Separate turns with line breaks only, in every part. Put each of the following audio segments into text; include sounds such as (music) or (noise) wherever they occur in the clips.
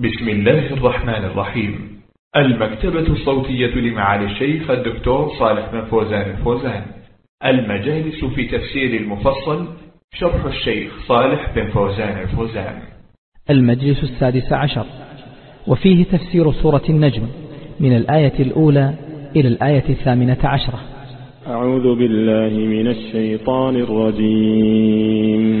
بسم الله الرحمن الرحيم. المكتبة الصوتية لمعالي الشيخ الدكتور صالح بن فوزان الفوزان. المجالس في تفسير المفصل شرح الشيخ صالح بن فوزان الفوزان.
المجلس السادس عشر. وفيه تفسير سورة النجم من الآية الأولى إلى الآية الثامنة عشرة.
أعوذ بالله من الشيطان الرجيم.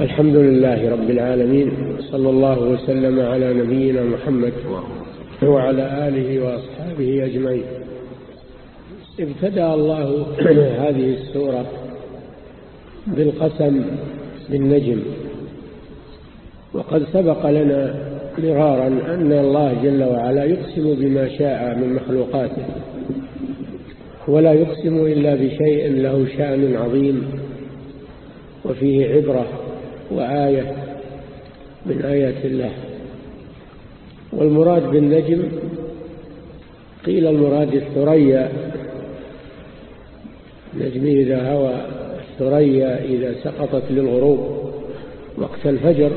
الحمد لله رب العالمين صلى الله وسلم على نبينا محمد وعلى آله وأصحابه أجمعين. ابتدأ الله (clears throat) هذه السورة بالقسم بالنجم. وقد سبق لنا مرارا أن الله جل وعلا يقسم بما شاء من مخلوقاته ولا يقسم إلا بشيء له شأن عظيم وفيه عبرة وآية من آيات الله. والمراد بالنجم قيل المراد الثريا. نجم إذا هوى الثريا إذا سقطت للغروب وقت الفجر.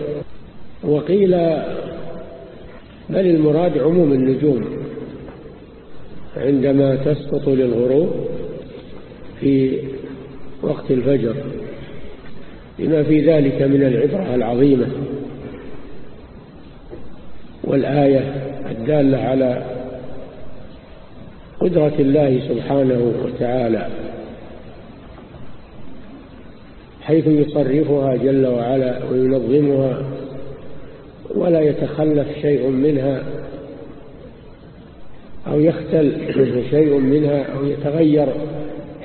وقيل بل المراد عموم النجوم عندما تسقط للغروب في وقت الفجر. لما في ذلك من العبرة العظيمة والآية الدالة على قدرة الله سبحانه وتعالى حيث يصرفها جل وعلا وينظمها ولا يتخلف شيء منها أو يختل (clears throat) شيء منها أو يتغير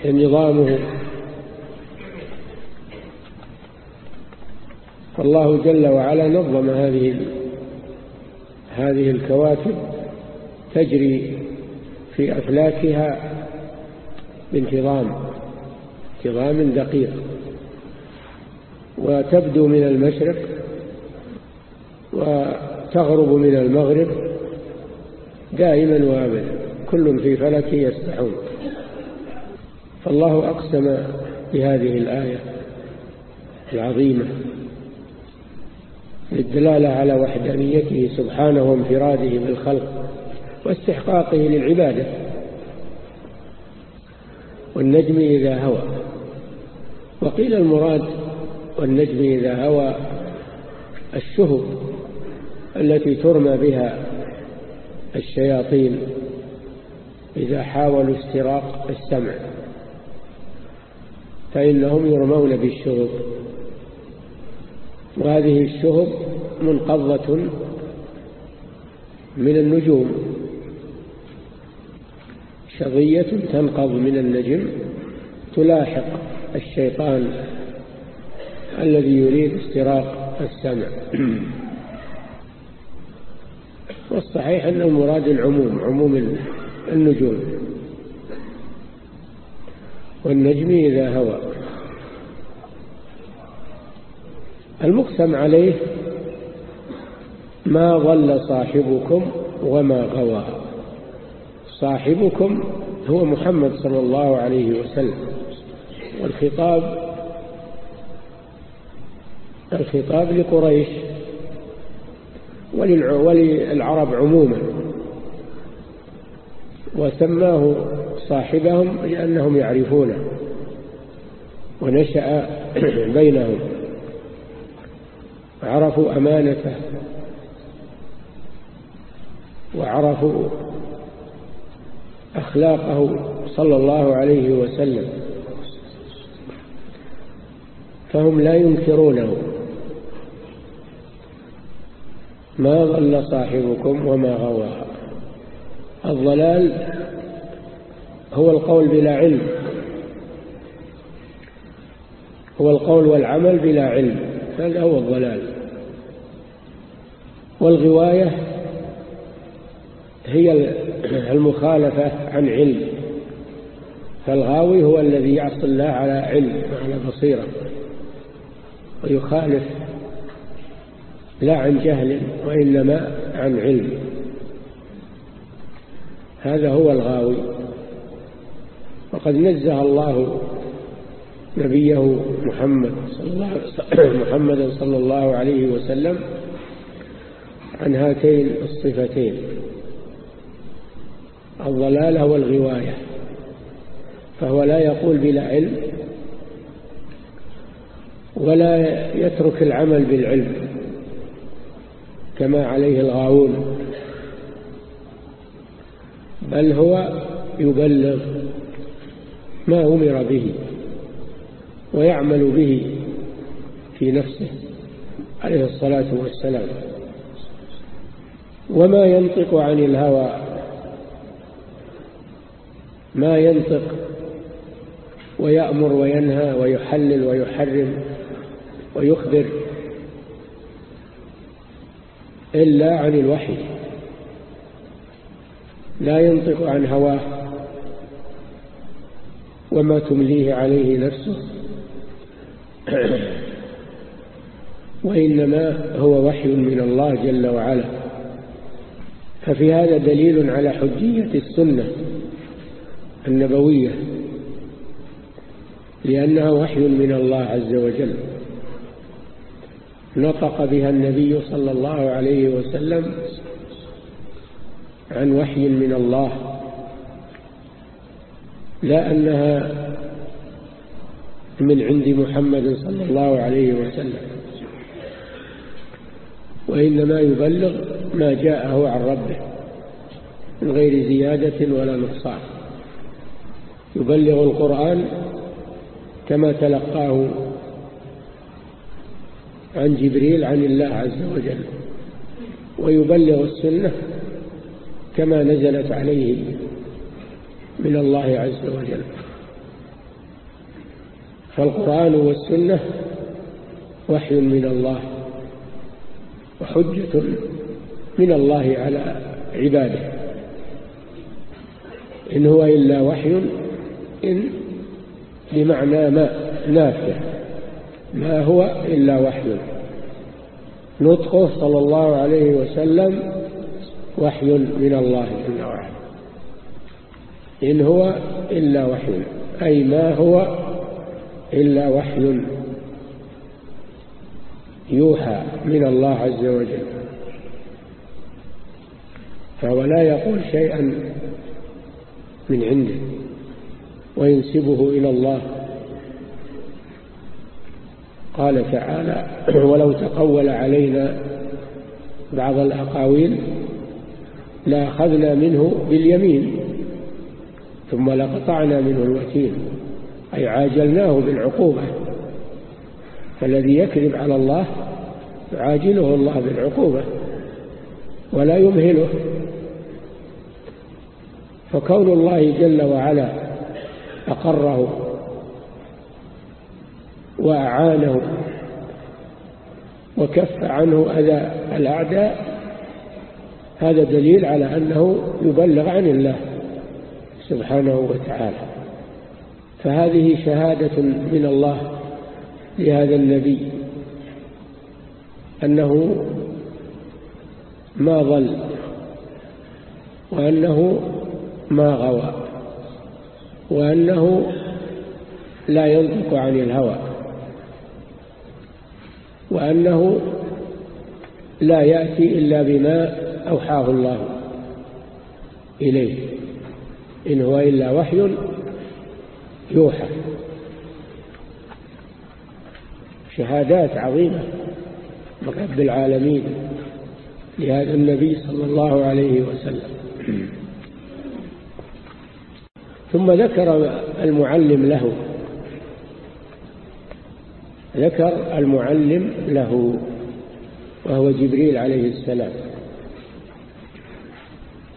نظامه. فالله جل وعلا نظم هذه هذه الكواكب تجري في أفلاكها بانتظام انتظام دقيق. وتبدو من المشرق وتغرب من المغرب دائما وابدا كل في فلك يسبحون. فالله أقسم بهذه الآية العظيمة. للدلالة على وحدانيته سبحانه وانفراده بالخلق واستحقاقه للعبادة. والنجم إذا هوى. وقيل المراد والنجم إذا هوى الشهب التي ترمى بها الشياطين إذا حاولوا استراق السمع فإنهم يرمون بالشهب. وهذه الشهب منقضة من النجوم. شظية تنقض من النجم. تلاحق الشيطان الذي يريد استراق السمع. والصحيح أن المراد العموم عموم النجوم. والنجم إذا هوى. المقسم عليه ما ضل صاحبكم وما غوى. صاحبكم هو محمد صلى الله عليه وسلم. والخطاب الخطاب لقريش وللعرب عموما. وسماه صاحبهم لأنهم يعرفونه. ونشأ (clears throat) بينهم. عرفوا أمانته وعرفوا أخلاقه صلى الله عليه وسلم فهم لا ينكرونه. ما ضل صاحبكم وما غوى. الضلال هو القول بلا علم. هو القول والعمل بلا علم. هذا هو الضلال. والغواية هي المخالفة عن علم. فالغاوي هو الذي يعصي الله على علم على بصيرة ويخالف لا عن جهل وإنما عن علم. هذا هو الغاوي. وقد نزه الله نبيه محمد صلى الله محمدا صلى الله عليه وسلم عن هاتين الصفتين الضلالة والغواية فهو لا يقول بلا علم ولا يترك العمل بالعلم كما عليه الغاوون بل هو يبلغ ما أمر به ويعمل به في نفسه عليه الصلاة والسلام. وما ينطق عن الهوى. ما ينطق ويأمر وينهى ويحلل ويحرم ويخبر إلا عن الوحي. لا ينطق عن هواه وما تمليه عليه نفسه. (clears throat) وإنما هو وحي من الله جل وعلا. ففي هذا دليل على حجية السنة النبوية لأنها وحي من الله عز وجل. نطق بها النبي صلى الله عليه وسلم عن وحي من الله لا أنها من عند محمد صلى الله عليه وسلم. وإنما يبلغ ما جاءه عن ربه من غير زيادة ولا نقصان. يبلغ القرآن كما تلقاه عن جبريل عن الله عز وجل ويبلغ السنة كما نزلت عليه من الله عز وجل. فالقرآن والسنة وحي من الله. وحجة من الله على عباده. إن هو إلا وحي إن بمعنى ما نافع. ما هو إلا وحي. نطقه صلى الله عليه وسلم وحي من الله جل وعلا. إن هو إلا وحي أي ما هو إلا وحي. يوحى من الله عز وجل. فهو لا يقول شيئا من عنده وينسبه إلى الله. قال تعالى ولو تقول علينا بعض الأقاويل لأخذنا منه باليمين ثم لقطعنا منه الوتين أي عاجلناه بالعقوبة. فالذي يكذب على الله يعاجله الله بالعقوبة ولا يمهله. فكون الله جل وعلا أقره وأعانه وكف عنه أذى الأعداء هذا دليل على أنه يبلغ عن الله سبحانه وتعالى. فهذه شهادة من الله لهذا النبي أنه ما ضل وأنه ما غوى وأنه لا ينطق عن الهوى وأنه لا يأتي إلا بما أوحاه الله إليه إن هو إلا وحي يوحى شهادات عظيمة من رب العالمين لهذا النبي صلى الله عليه وسلم. ثم ذكر المعلم له. ذكر المعلم له وهو جبريل عليه السلام.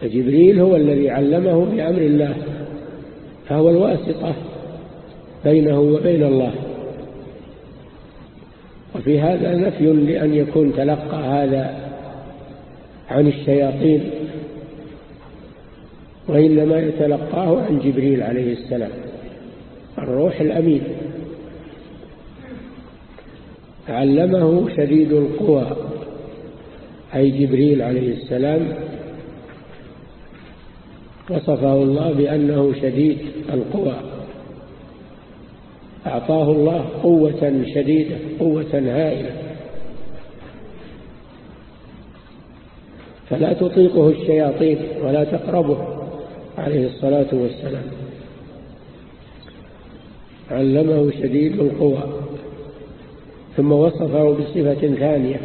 فجبريل هو الذي علمه بأمر الله فهو الواسطة بينه وبين الله. وفي هذا نفي لأن يكون تلقى هذا عن الشياطين وإنما يتلقاه عن جبريل عليه السلام الروح الأمين. علمه شديد القوى أي جبريل عليه السلام وصفه الله بأنه شديد القوى. أعطاه الله قوة شديدة قوة هائلة. فلا تطيقه الشياطين ولا تقربه عليه الصلاة والسلام. علمه شديد القوى ثم وصفه بصفة ثانية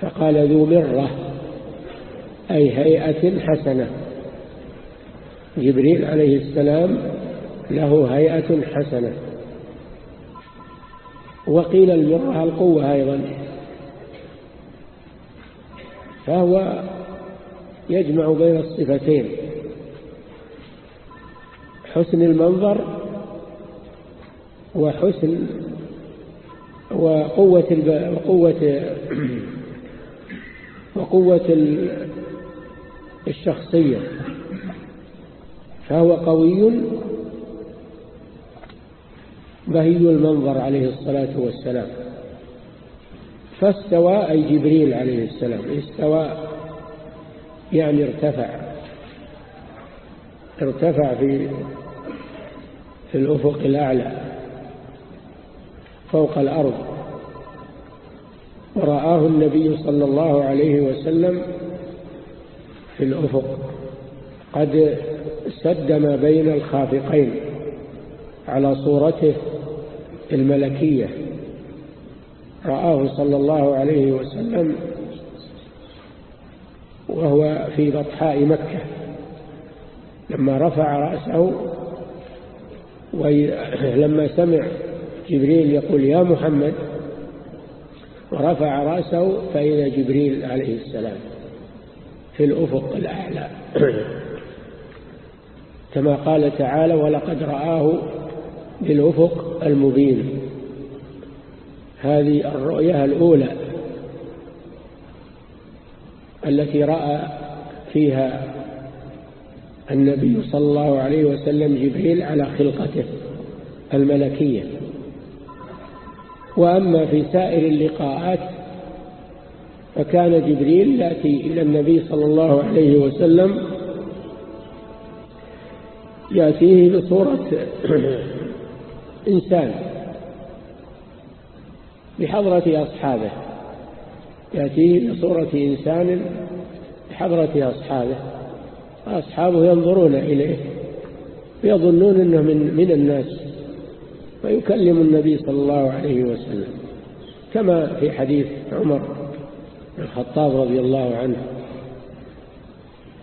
فقال ذو مرة أي هيئة حسنة. جبريل عليه السلام له هيئة حسنة. وقيل المرة القوة أيضا. فهو يجمع بين الصفتين. حسن المنظر وحسن وقوة وقوة (clears throat) وقوة الشخصية. فهو قوي بهي المنظر عليه الصلاة والسلام. فاستوى أي جبريل عليه السلام استوى يعني ارتفع. ارتفع في في الأفق الأعلى فوق الأرض. ورآه النبي صلى الله عليه وسلم في الأفق. قد سد ما بين الخافقين على صورته الملكية. رآه صلى الله عليه وسلم وهو في بطحاء مكة. لما رفع رأسه ولما سمع جبريل يقول يا محمد ورفع رأسه فإذا جبريل عليه السلام في الأفق الأعلى. (clears throat) كما قال تعالى ولقد رآه بالأفق المبين. هذه الرؤية الأولى التي رأى فيها النبي صلى الله عليه وسلم جبريل على خلقته الملكية. وأما في سائر اللقاءات فكان جبريل يأتي إلى النبي صلى الله عليه وسلم يأتيه بصورة إنسان بحضرة أصحابه يأتيه بصورة إنسان بحضرة أصحابه أصحابه ينظرون إليه ويظنون أنه من, من الناس ويكلم النبي صلى الله عليه وسلم. كما في حديث عمر بن الخطاب رضي الله عنه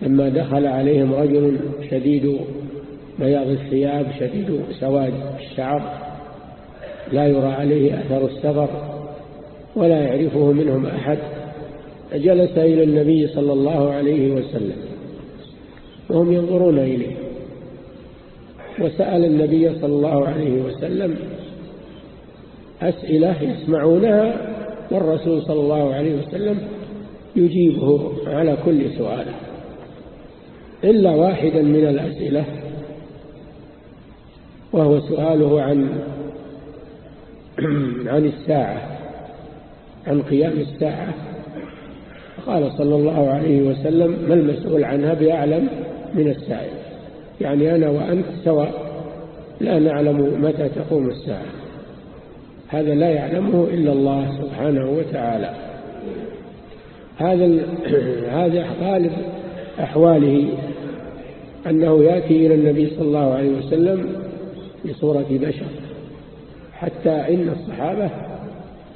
لما دخل عليهم رجل شديد بياض الثياب شديد سواد الشعر لا يرى عليه أثر السفر ولا يعرفه منهم أحد جلس إلى النبي صلى الله عليه وسلم وهم ينظرون إليه. وسأل النبي صلى الله عليه وسلم أسئلة يسمعونها والرسول صلى الله عليه وسلم يجيبه على كل سؤال إلا واحدا من الأسئلة وهو سؤاله عن (clears throat) عن الساعة عن قيام الساعة. قال صلى الله عليه وسلم ما المسؤول عنها بأعلم من السائل يعني أنا وأنت سواء لا نعلم متى تقوم الساعة. هذا لا يعلمه إلا الله سبحانه وتعالى. هذا (clears throat) هذا غالب أحواله أنه يأتي إلى النبي صلى الله عليه وسلم بصورة بشر حتى إن الصحابة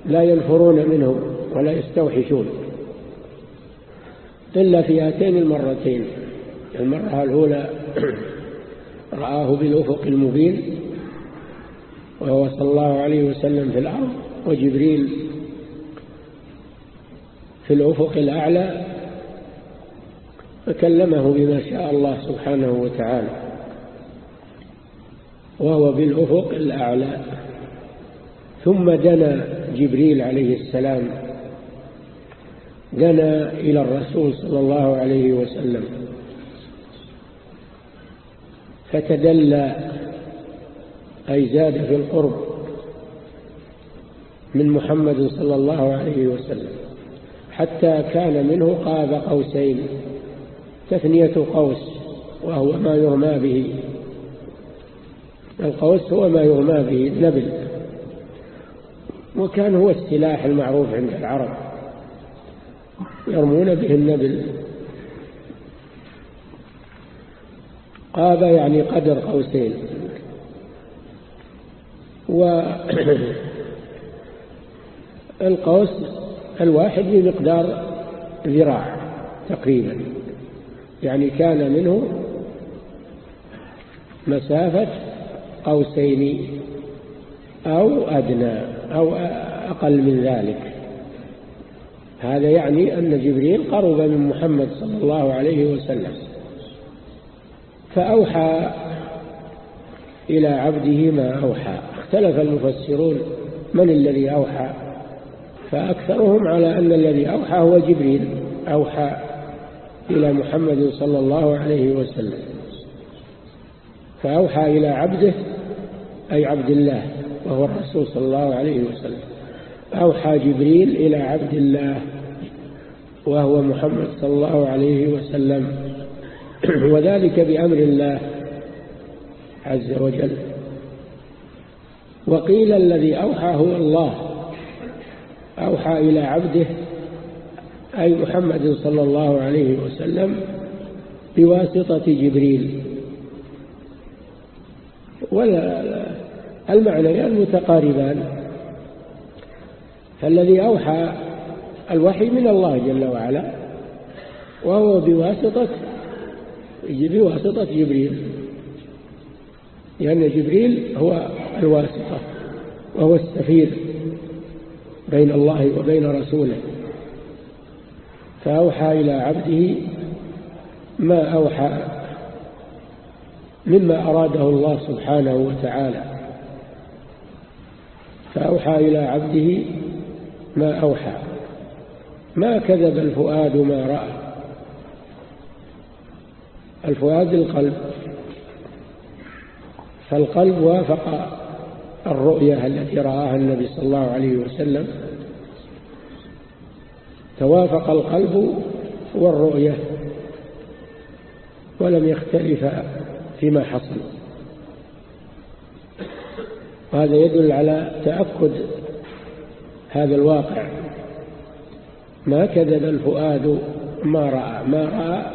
لا ينفرون منه ولا يستوحشون. إلا في هاتين المرتين المرة الأولى (clears throat) رآه بالأفق المبين وهو صلى الله عليه وسلم في الأرض وجبريل في الأفق الأعلى فكلمه بما شاء الله سبحانه وتعالى. وهو بالأفق الأعلى. ثم دنا جبريل عليه السلام. دنا إلى الرسول صلى الله عليه وسلم. فتدلى أي زاد في القرب من محمد صلى الله عليه وسلم. حتى كان منه قاب قوسين تثنية قوس وهو ما يرمى به. القوس هو ما يرمى به النبل وكان هو السلاح المعروف عند العرب يرمون به النبل. قاب يعني قدر قوسين. والقوس (clears throat) الواحد بمقدار ذراع تقريبا يعني كان منه مسافة قوسين أو أدنى أو أقل من ذلك. هذا يعني أن جبريل قرب من محمد صلى الله عليه وسلم. فأوحى إلى عبده ما أوحى. اختلف المفسرون من الذي أوحى؟ فأكثرهم على أن الذي أوحى هو جبريل. أوحى إلى محمد صلى الله عليه وسلم. فأوحى إلى عبده أي عبد الله وهو الرسول صلى الله عليه وسلم. أوحى جبريل إلى عبد الله وهو محمد صلى الله عليه وسلم. (clears throat) وذلك بأمر الله عز وجل. وقيل الذي أوحى هو الله أوحى إلى عبده أي محمد صلى الله عليه وسلم بواسطة جبريل. ولا المعنيان متقاربان. فالذي أوحى الوحي من الله جل وعلا وهو بواسطة بواسطة جبريل. لأن جبريل هو الواسطة وهو السفير بين الله وبين رسوله. فأوحى إلى عبده ما أوحى مما أراده الله سبحانه وتعالى. فأوحى إلى عبده ما أوحى. ما كذب الفؤاد ما رأى. الفؤاد القلب. فالقلب وافق الرؤية التي رآها النبي صلى الله عليه وسلم. توافق القلب والرؤية ولم يختلف فيما حصل. وهذا يدل على تأكد هذا الواقع. ما كذب الفؤاد ما رأى. ما رأى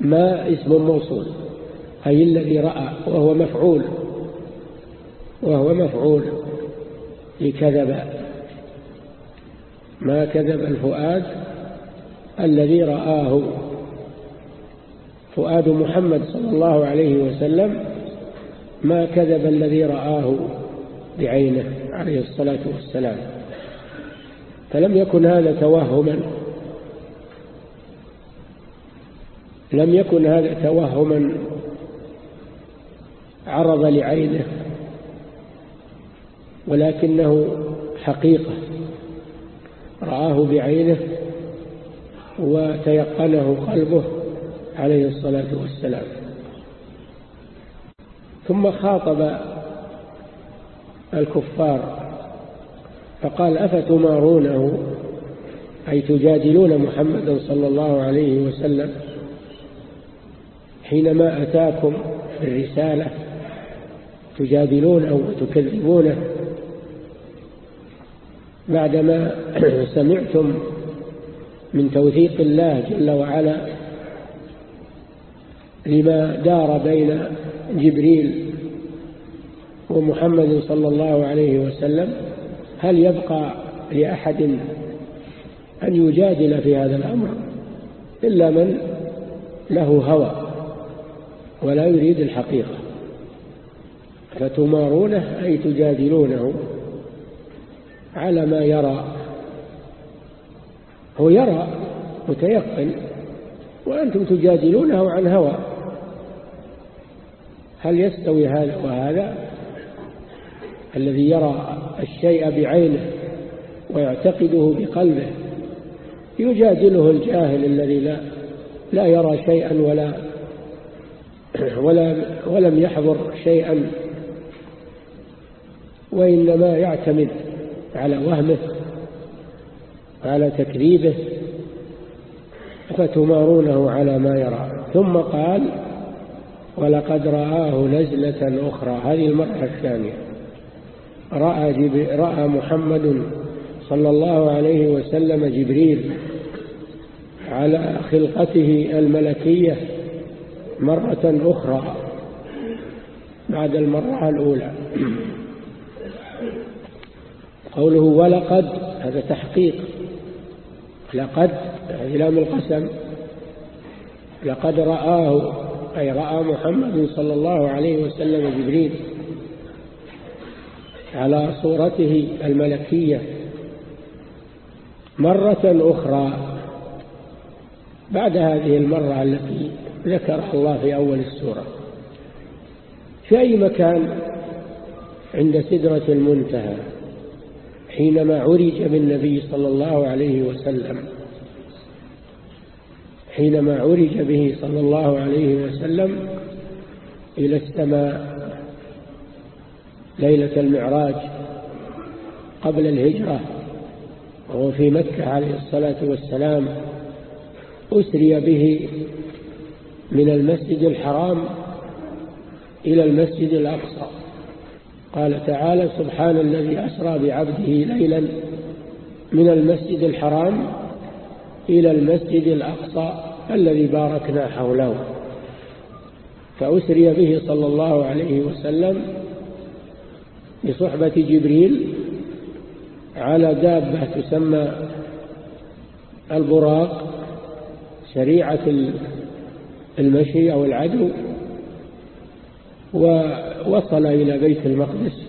ما اسم موصول أي الذي رأى وهو مفعول وهو مفعول. لكذب. ما كذب الفؤاد الذي رآه. فؤاد محمد صلى الله عليه وسلم ما كذب الذي رآه بعينه عليه الصلاة والسلام. فلم يكن هذا توهما. لم يكن هذا توهما عرض لعينه ولكنه حقيقة. رآه بعينه وتيقنه قلبه عليه الصلاة والسلام. ثم خاطب الكفار فقال أفتمارونه؟ أي تجادلون محمدا صلى الله عليه وسلم حينما أتاكم الرسالة تجادلونه وتكذبونه بعدما (clears throat) سمعتم من توثيق الله جل وعلا لما دار بين جبريل ومحمد صلى الله عليه وسلم هل يبقى لأحد أن يجادل في هذا الأمر؟ إلا من له هوى ولا يريد الحقيقة. فتمارونه أي تجادلونه على ما يرى. هو يرى متيقن وأنتم تجادلونه عن هوى. هل يستوي هذا وهذا؟ الذي يرى الشيء بعينه ويعتقده بقلبه يجادله الجاهل الذي لا لا يرى شيئا ولا ولا ولم يحضر شيئا وإنما يعتمد على وهمه وعلى تكذيبه فتمارونه على ما يرى. ثم قال ولقد رآه نزلة أخرى. هذه المرة الثانية. رأى, رأى محمد صلى الله عليه وسلم جبريل على خلقته الملكية مرة أخرى بعد المرة الأولى. قوله ولقد هذا تحقيق. لقد لام القسم. لقد رآه أي رأى محمد صلى الله عليه وسلم جبريل على صورته الملكية مرة أخرى بعد هذه المرة التي ذكرها الله في أول السورة في أي مكان عند سدرة المنتهى حينما عرج بالنبي صلى الله عليه وسلم حينما عرج به صلى الله عليه وسلم إلى السماء ليلة المعراج قبل الهجرة وهو في مكة عليه الصلاة والسلام أسري به من المسجد الحرام إلى المسجد الأقصى. قال تعالى سبحان الذي أسرى بعبده ليلا من المسجد الحرام إلى المسجد الأقصى الذي باركنا حوله فأسري به صلى الله عليه وسلم بصحبة جبريل على دابة تسمى البراق سريعة المشي أو العدو ووصل إلى بيت المقدس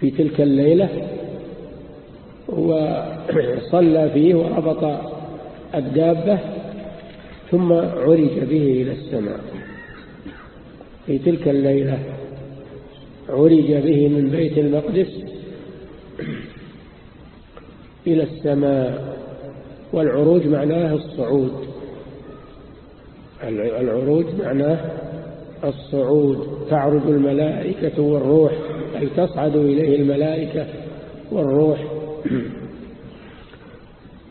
في تلك الليلة وصلى فيه وربط الدابة ثم عرج به إلى السماء. في تلك الليلة عرج به من بيت المقدس إلى السماء والعروج معناه الصعود. العروج معناه الصعود. تعرج الملائكة والروح أي تصعد إليه الملائكة والروح؟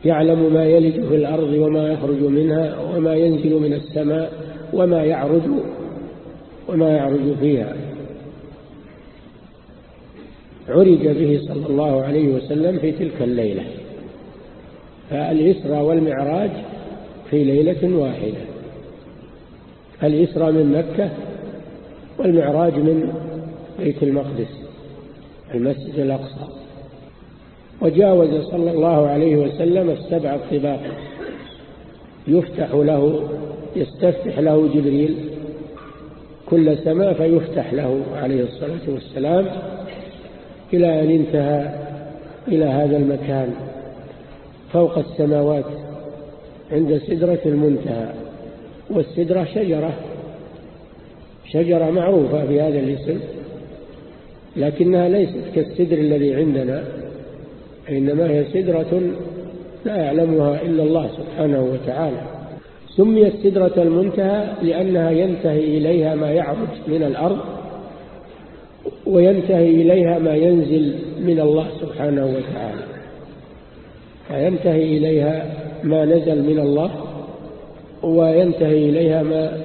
يعلم ما يلج في الأرض وما يخرج منها وما ينزل من السماء وما يعرج وما يعرج فيها. عرج به صلى الله عليه وسلم في تلك الليلة. فالإسرى والمعراج في ليلة واحدة. الإسرى من مكة والمعراج من بيت المقدس المسجد الأقصى. وجاوز صلى الله عليه وسلم السبع الطباق يفتح له يستفتح له جبريل كل سماء فيفتح له عليه الصلاة والسلام إلى أن انتهى إلى هذا المكان فوق السماوات عند سدرة المنتهى. والسدرة شجرة شجرة معروفة بهذا الاسم لكنها ليست كالسدر الذي عندنا. إنما هي سدرة لا يعلمها إلا الله سبحانه وتعالى. سميت سدرة المنتهى لأنها ينتهي إليها ما يعرج من الأرض وينتهي إليها ما ينزل من الله سبحانه وتعالى. فينتهي إليها ما نزل من الله وينتهي إليها ما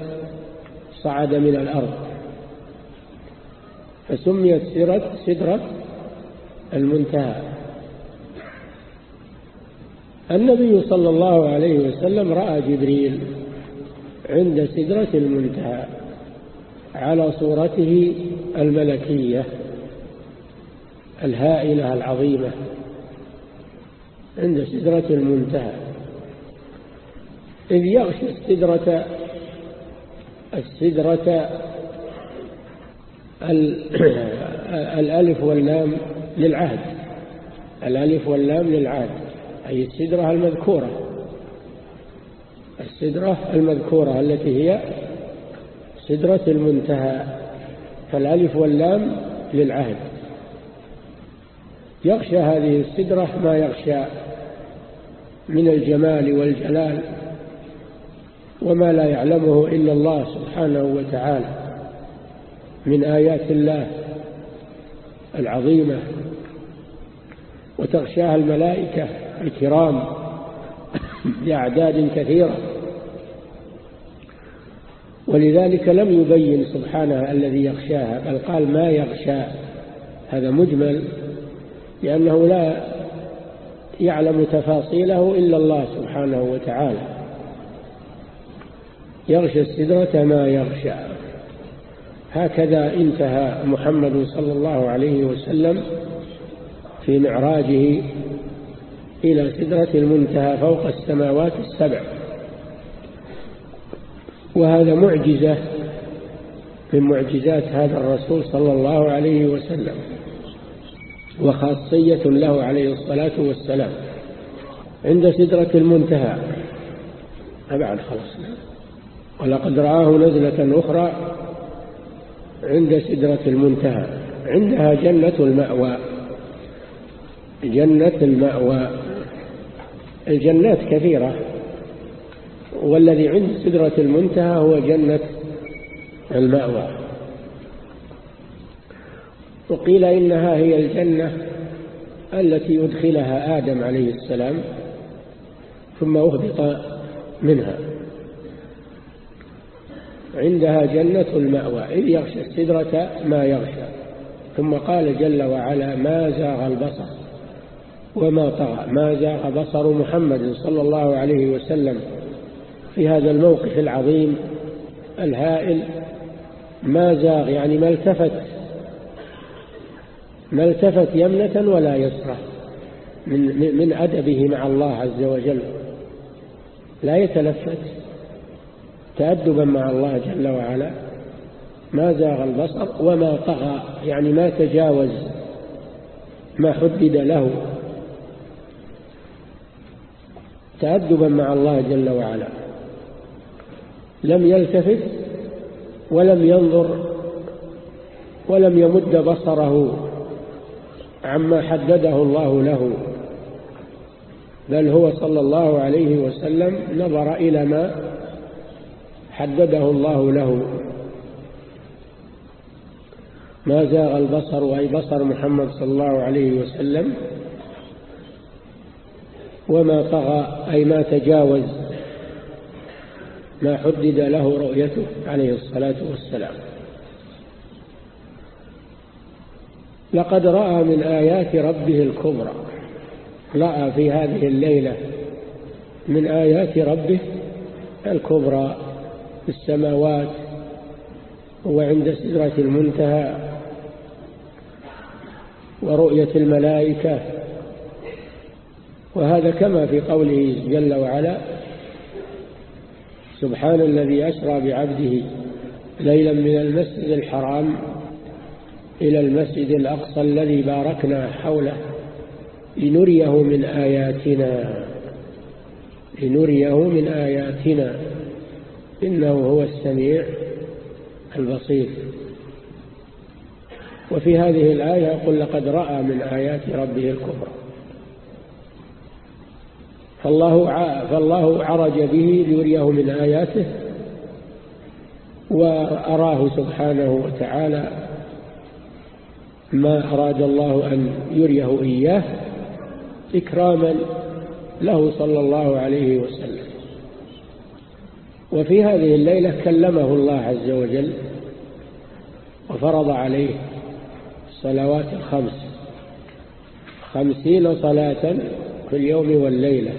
صعد من الأرض. فسميت سدرة, المنتهى. النبي صلى الله عليه وسلم رأى جبريل عند سدرة المنتهى على صورته الملكية الهائلة العظيمة عند سدرة المنتهى. إذ يغشى السدرة السدرة الألف واللام للعهد الألف واللام للعهد. أي السدرة المذكورة. السدرة المذكورة التي هي سدرة المنتهى فالألف واللام للعهد. يغشى هذه السدرة ما يغشى من الجمال والجلال وما لا يعلمه إلا الله سبحانه وتعالى من آيات الله العظيمة. وتغشاها الملائكة الكرام بأعداد كثيرة. ولذلك لم يبين سبحانه الذي يغشاها بل قال ما يغشى هذا مجمل لأنه لا يعلم تفاصيله إلا الله سبحانه وتعالى. يغشى السدرة ما يغشى. هكذا انتهى محمد صلى الله عليه وسلم في معراجه إلى سدرة المنتهى فوق السماوات السبع. وهذا معجزة من معجزات هذا الرسول صلى الله عليه وسلم وخاصية له عليه الصلاة والسلام. عند سدرة المنتهى. أبعد خلصنا ولقد رآه نزلة أخرى عند سدرة المنتهى. عندها جنة المأوى. جنة المأوى. الجنات كثيرة. والذي عند سدرة المنتهى هو جنة المأوى. وقيل إنها هي الجنة التي يدخلها آدم عليه السلام ثم أهبط منها. عندها جنة المأوى إذ يغشى السدرة ما يغشى. ثم قال جل وعلا ما زاغ البصر. وما طغى ما زاغ بصر محمد صلى الله عليه وسلم في هذا الموقف العظيم الهائل. ما زاغ يعني ما التفت ما التفت يمنة ولا يسرى من, من أدبه مع الله عز وجل. لا يتلفت تأدبا مع الله جل وعلا. ما زاغ البصر وما طغى يعني ما تجاوز ما حدد له. تأدبا مع الله جل وعلا. لم يلتفت ولم ينظر ولم يمد بصره عما حدده الله له بل هو صلى الله عليه وسلم نظر إلى ما حدده الله له. ما زاغ البصر أي بصر محمد صلى الله عليه وسلم وما طغى أي ما تجاوز ما حدد له رؤيته عليه الصلاة والسلام. لقد رأى من آيات ربه الكبرى رأى في هذه الليلة من آيات ربه الكبرى في السماوات وعند سدرة المنتهى ورؤية الملائكة وهذا كما في قوله جل وعلا سبحان الذي أسرى بعبده ليلا من المسجد الحرام إلى المسجد الأقصى الذي باركنا حوله لنريه من آياتنا لنريه من آياتنا إنه هو السميع البصير. وفي هذه الآية يقول لقد رأى من آيات ربه الكبرى فالله, فالله عرج به ليريه من آياته وأراه سبحانه وتعالى ما أراد الله أن يريه إياه إكراما له صلى الله عليه وسلم. وفي هذه الليلة كلمه الله عز وجل وفرض عليه الصلوات الخمس خمسين صلاة في اليوم والليلة.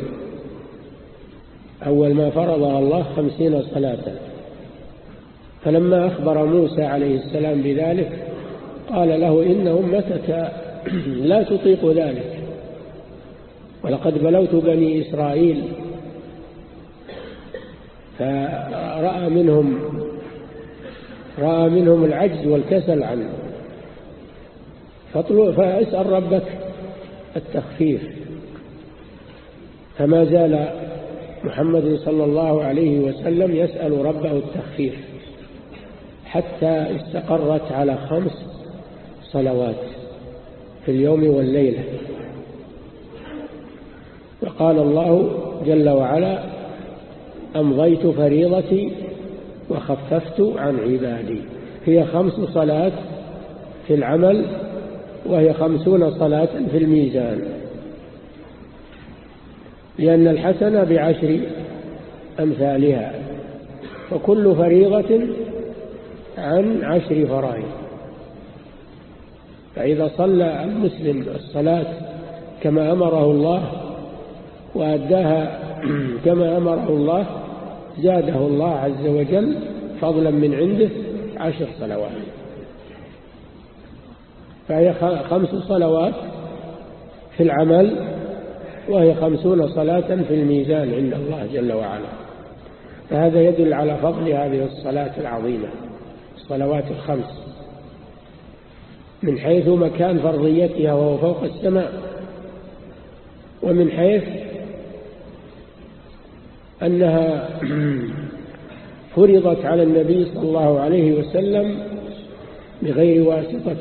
أول ما فرضها الله خمسين صلاة. فلما أخبر موسى عليه السلام بذلك قال له إن أمتك (clears throat) لا تطيق ذلك. ولقد بلوت بني إسرائيل. فرأى منهم رأى منهم العجز والكسل عنه. فاسأل ربك التخفيف. فما زال محمد صلى الله عليه وسلم يسأل ربه التخفيف حتى استقرت على خمس صلوات في اليوم والليلة. وقال الله جل وعلا أمضيت فريضتي وخففت عن عبادي. هي خمس صلاة في العمل وهي خمسون صلاة في الميزان. لأن الحسنة بعشر أمثالها وكل فريضة عن عشر فرائض. فإذا صلى المسلم الصلاة كما أمره الله وأداها (clears throat) كما أمره الله زاده الله عز وجل فضلا من عنده عشر صلوات. فهي خمس صلوات في العمل وهي خمسون صلاة في الميزان عند الله جل وعلا. فهذا يدل على فضل هذه الصلاة العظيمة الصلوات الخمس. من حيث مكان فرضيتها وهو فوق السماء. ومن حيث أنها (clears throat) فرضت على النبي صلى الله عليه وسلم بغير واسطة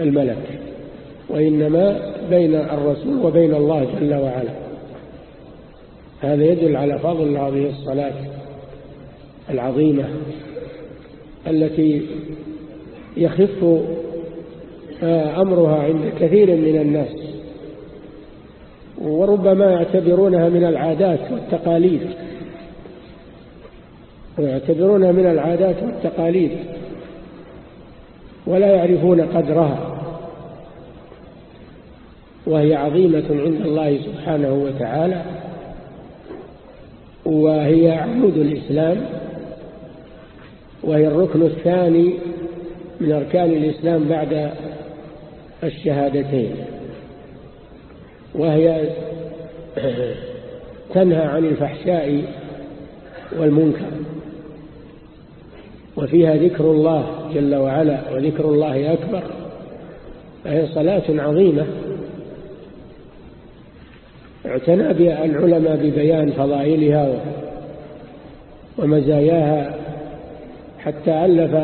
الملك وإنما بين الرسول وبين الله جل وعلا. هذا يدل على فضل هذه الصلاة العظيمة التي يخف أمرها عند كثير من الناس وربما يعتبرونها من العادات والتقاليد. ويعتبرونها من العادات والتقاليد ولا يعرفون قدرها. وهي عظيمة عند الله سبحانه وتعالى وهي عمود الإسلام وهي الركن الثاني من أركان الإسلام بعد الشهادتين وهي (clears throat) تنهى عن الفحشاء والمنكر وفيها ذكر الله جل وعلا وذكر الله أكبر فهي صلاة عظيمة. اعتنى العلماء ببيان فضائلها ومزاياها حتى ألف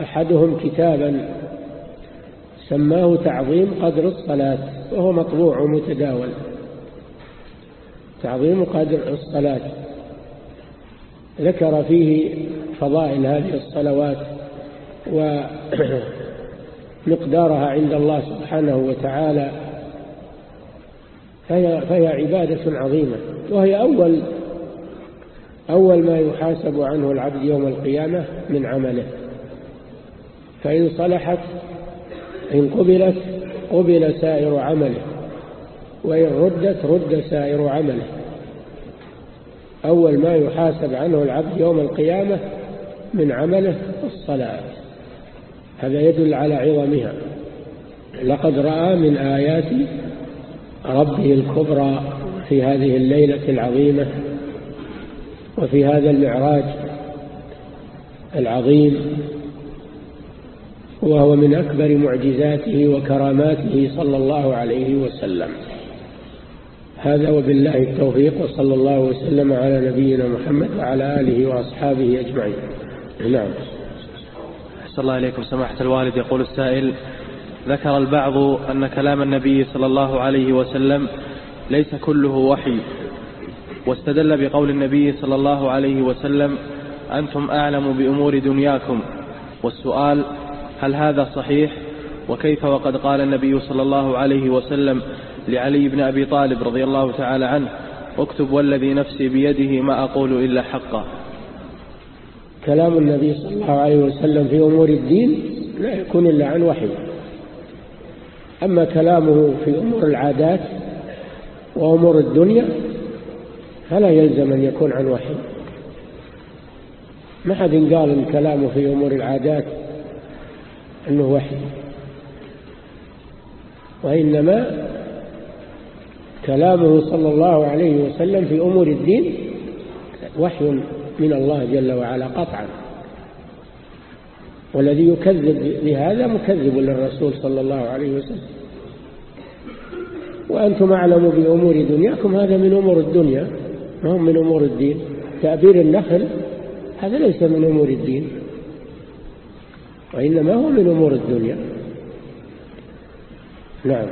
أحدهم كتابا سماه تعظيم قدر الصلاة وهو مطبوع ومتداول تعظيم قدر الصلاة. ذكر فيه فضائل هذه الصلوات ومقدارها (coughs) عند الله سبحانه وتعالى فهي, فهي عبادة عظيمة وهي أول أول ما يحاسب عنه العبد يوم القيامة من عمله. فإن صلحت إن قبلت قبل سائر عمله وإن ردت رد سائر عمله. أول ما يحاسب عنه العبد يوم القيامة من عمله الصلاة. هذا يدل على عظمها. لقد رأى من آيات ربه الكبرى في هذه الليلة العظيمة وفي هذا المعراج العظيم وهو من أكبر معجزاته وكراماته صلى الله عليه وسلم. هذا وبالله التوفيق وصلى الله وسلم على نبينا محمد وعلى آله وأصحابه أجمعين. نعم.
أحسن الله إليكم سماحة الوالد يقول السائل ذكر البعض أن كلام النبي صلى الله عليه وسلم ليس كله وحي. واستدل بقول النبي صلى الله عليه وسلم أنتم أعلم بأمور دنياكم. والسؤال هل هذا صحيح؟ وكيف وقد قال النبي صلى الله عليه وسلم لعلي بن أبي طالب رضي الله تعالى عنه اكتب والذي نفسي بيده ما أقول إلا حقا.
كلام النبي صلى الله عليه وسلم في أمور الدين لا يكون إلا عن وحي. أما كلامه في أمور العادات وأمور الدنيا فلا يلزم أن يكون عن وحي. ما حد قال إن كلامه في أمور العادات أنه وحي. وإنما كلامه صلى الله عليه وسلم في أمور الدين وحي من الله جل وعلا قطعا. والذي يكذب بهذا مكذب للرسول صلى الله عليه وسلم. وأنتم أعلموا بأمور دنياكم هذا من أمور الدنيا ما هم من أمور الدين. تأبير النخل هذا ليس من أمور الدين وإنما هو من أمور الدنيا. نعم.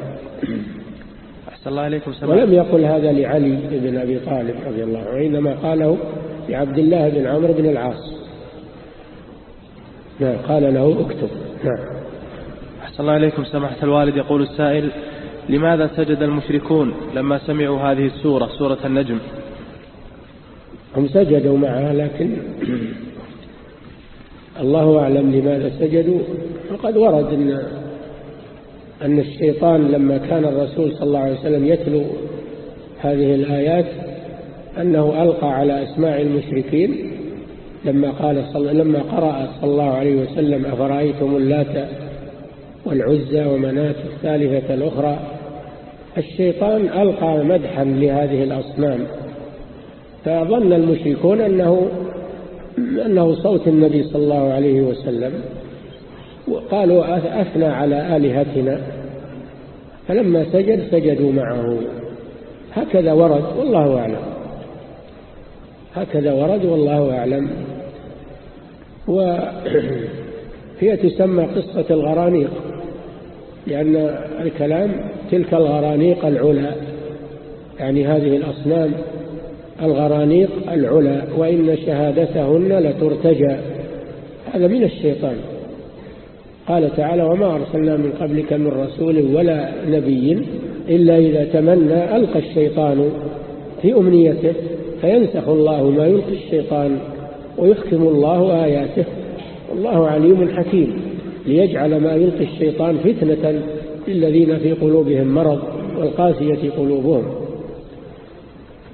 أحسن الله إليكم
سمع. ولم يقل هذا لعلي بن أبي طالب رضي الله عنه وإنما قاله لعبد الله بن عمرو بن العاص. نعم. قال له اكتب. نعم.
أحسن الله إليكم سماحة الوالد. يقول السائل لماذا سجد المشركون لما سمعوا هذه السورة سورة النجم؟
هم سجدوا معها لكن الله أعلم لماذا سجدوا. وقد ورد أن أن الشيطان لما كان الرسول صلى الله عليه وسلم يتلو هذه الآيات أنه ألقى على أسماع المشركين لما قال صل... لما قرأ صلى الله عليه وسلم أفرأيتم اللات والعزى ومناة الثالثة الأخرى؟ الشيطان ألقى مدحا لهذه الأصنام فظن المشركون أنه أنه صوت النبي صلى الله عليه وسلم وقالوا أثنى على آلهتنا فلما سجد سجدوا معه. هكذا ورد والله أعلم. هكذا ورد والله أعلم. وهي تسمى قصة الغرانيق لأن الكلام تلك الغرانيق العلا يعني هذه الأصنام الغرانيق العلا وإن شهادتهن لترتجى. هذا من الشيطان. قال تعالى وما أرسلنا من قبلك من رسول ولا نبي إلا إذا تمنى ألقى الشيطان في أمنيته فينسخ الله ما يلقي الشيطان. ويحكم الله آياته. والله عليم حكيم. ليجعل ما يلقي الشيطان فتنة للذين في قلوبهم مرض والقاسية قلوبهم.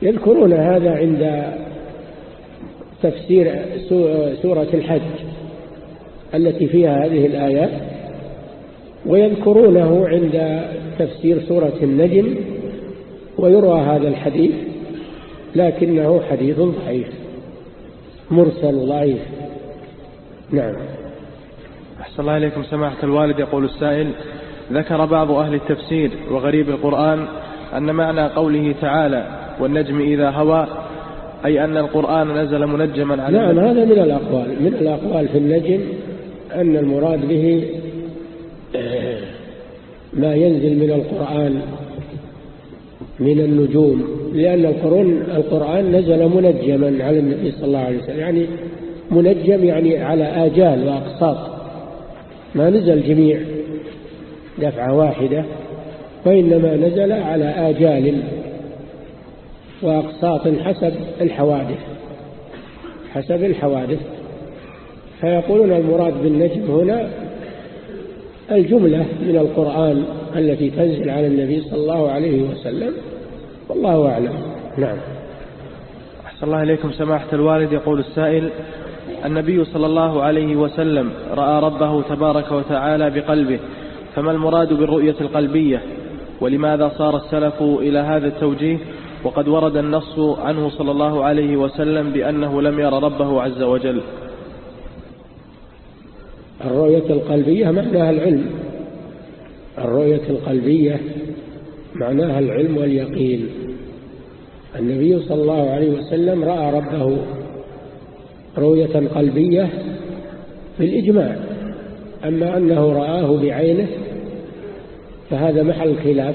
يذكرون هذا عند تفسير سورة الحج التي فيها هذه الآيات. ويذكرونه عند تفسير سورة النجم ويروى هذا الحديث لكنه حديث ضعيف. مرسل ضعيف. نعم.
أحسن الله إليكم سماحة الوالد. يقول السائل ذكر بعض أهل التفسير وغريب القرآن أن معنى قوله تعالى والنجم إذا هوى أي أن القرآن نزل منجما على
نعم هذا من الأقوال. من الأقوال في النجم أن المراد به ما ينزل من القرآن من النجوم. لأن القرآن, القرآن نزل منجما على النبي صلى الله عليه وسلم. يعني منجم يعني على آجال وأقساط. ما نزل جميع دفعة واحدة وإنما نزل على آجال وأقساط حسب الحوادث. حسب الحوادث. فيقولون المراد بالنجم هنا الجملة من القرآن التي تنزل على النبي صلى الله عليه وسلم. والله أعلم. نعم.
أحسن الله إليكم سماحة الوالد. يقول السائل النبي صلى الله عليه وسلم رأى ربه تبارك وتعالى بقلبه فما المراد بالرؤية القلبية؟ ولماذا صار السلف إلى هذا التوجيه؟ وقد ورد النص عنه صلى الله عليه وسلم بأنه لم ير ربه عز وجل.
الرؤية القلبية معناها العلم. الرؤية القلبية معناها العلم واليقين. النبي صلى الله عليه وسلم رأى ربه رؤية قلبية بالإجماع أما أنه رآه بعينه فهذا محل خلاف.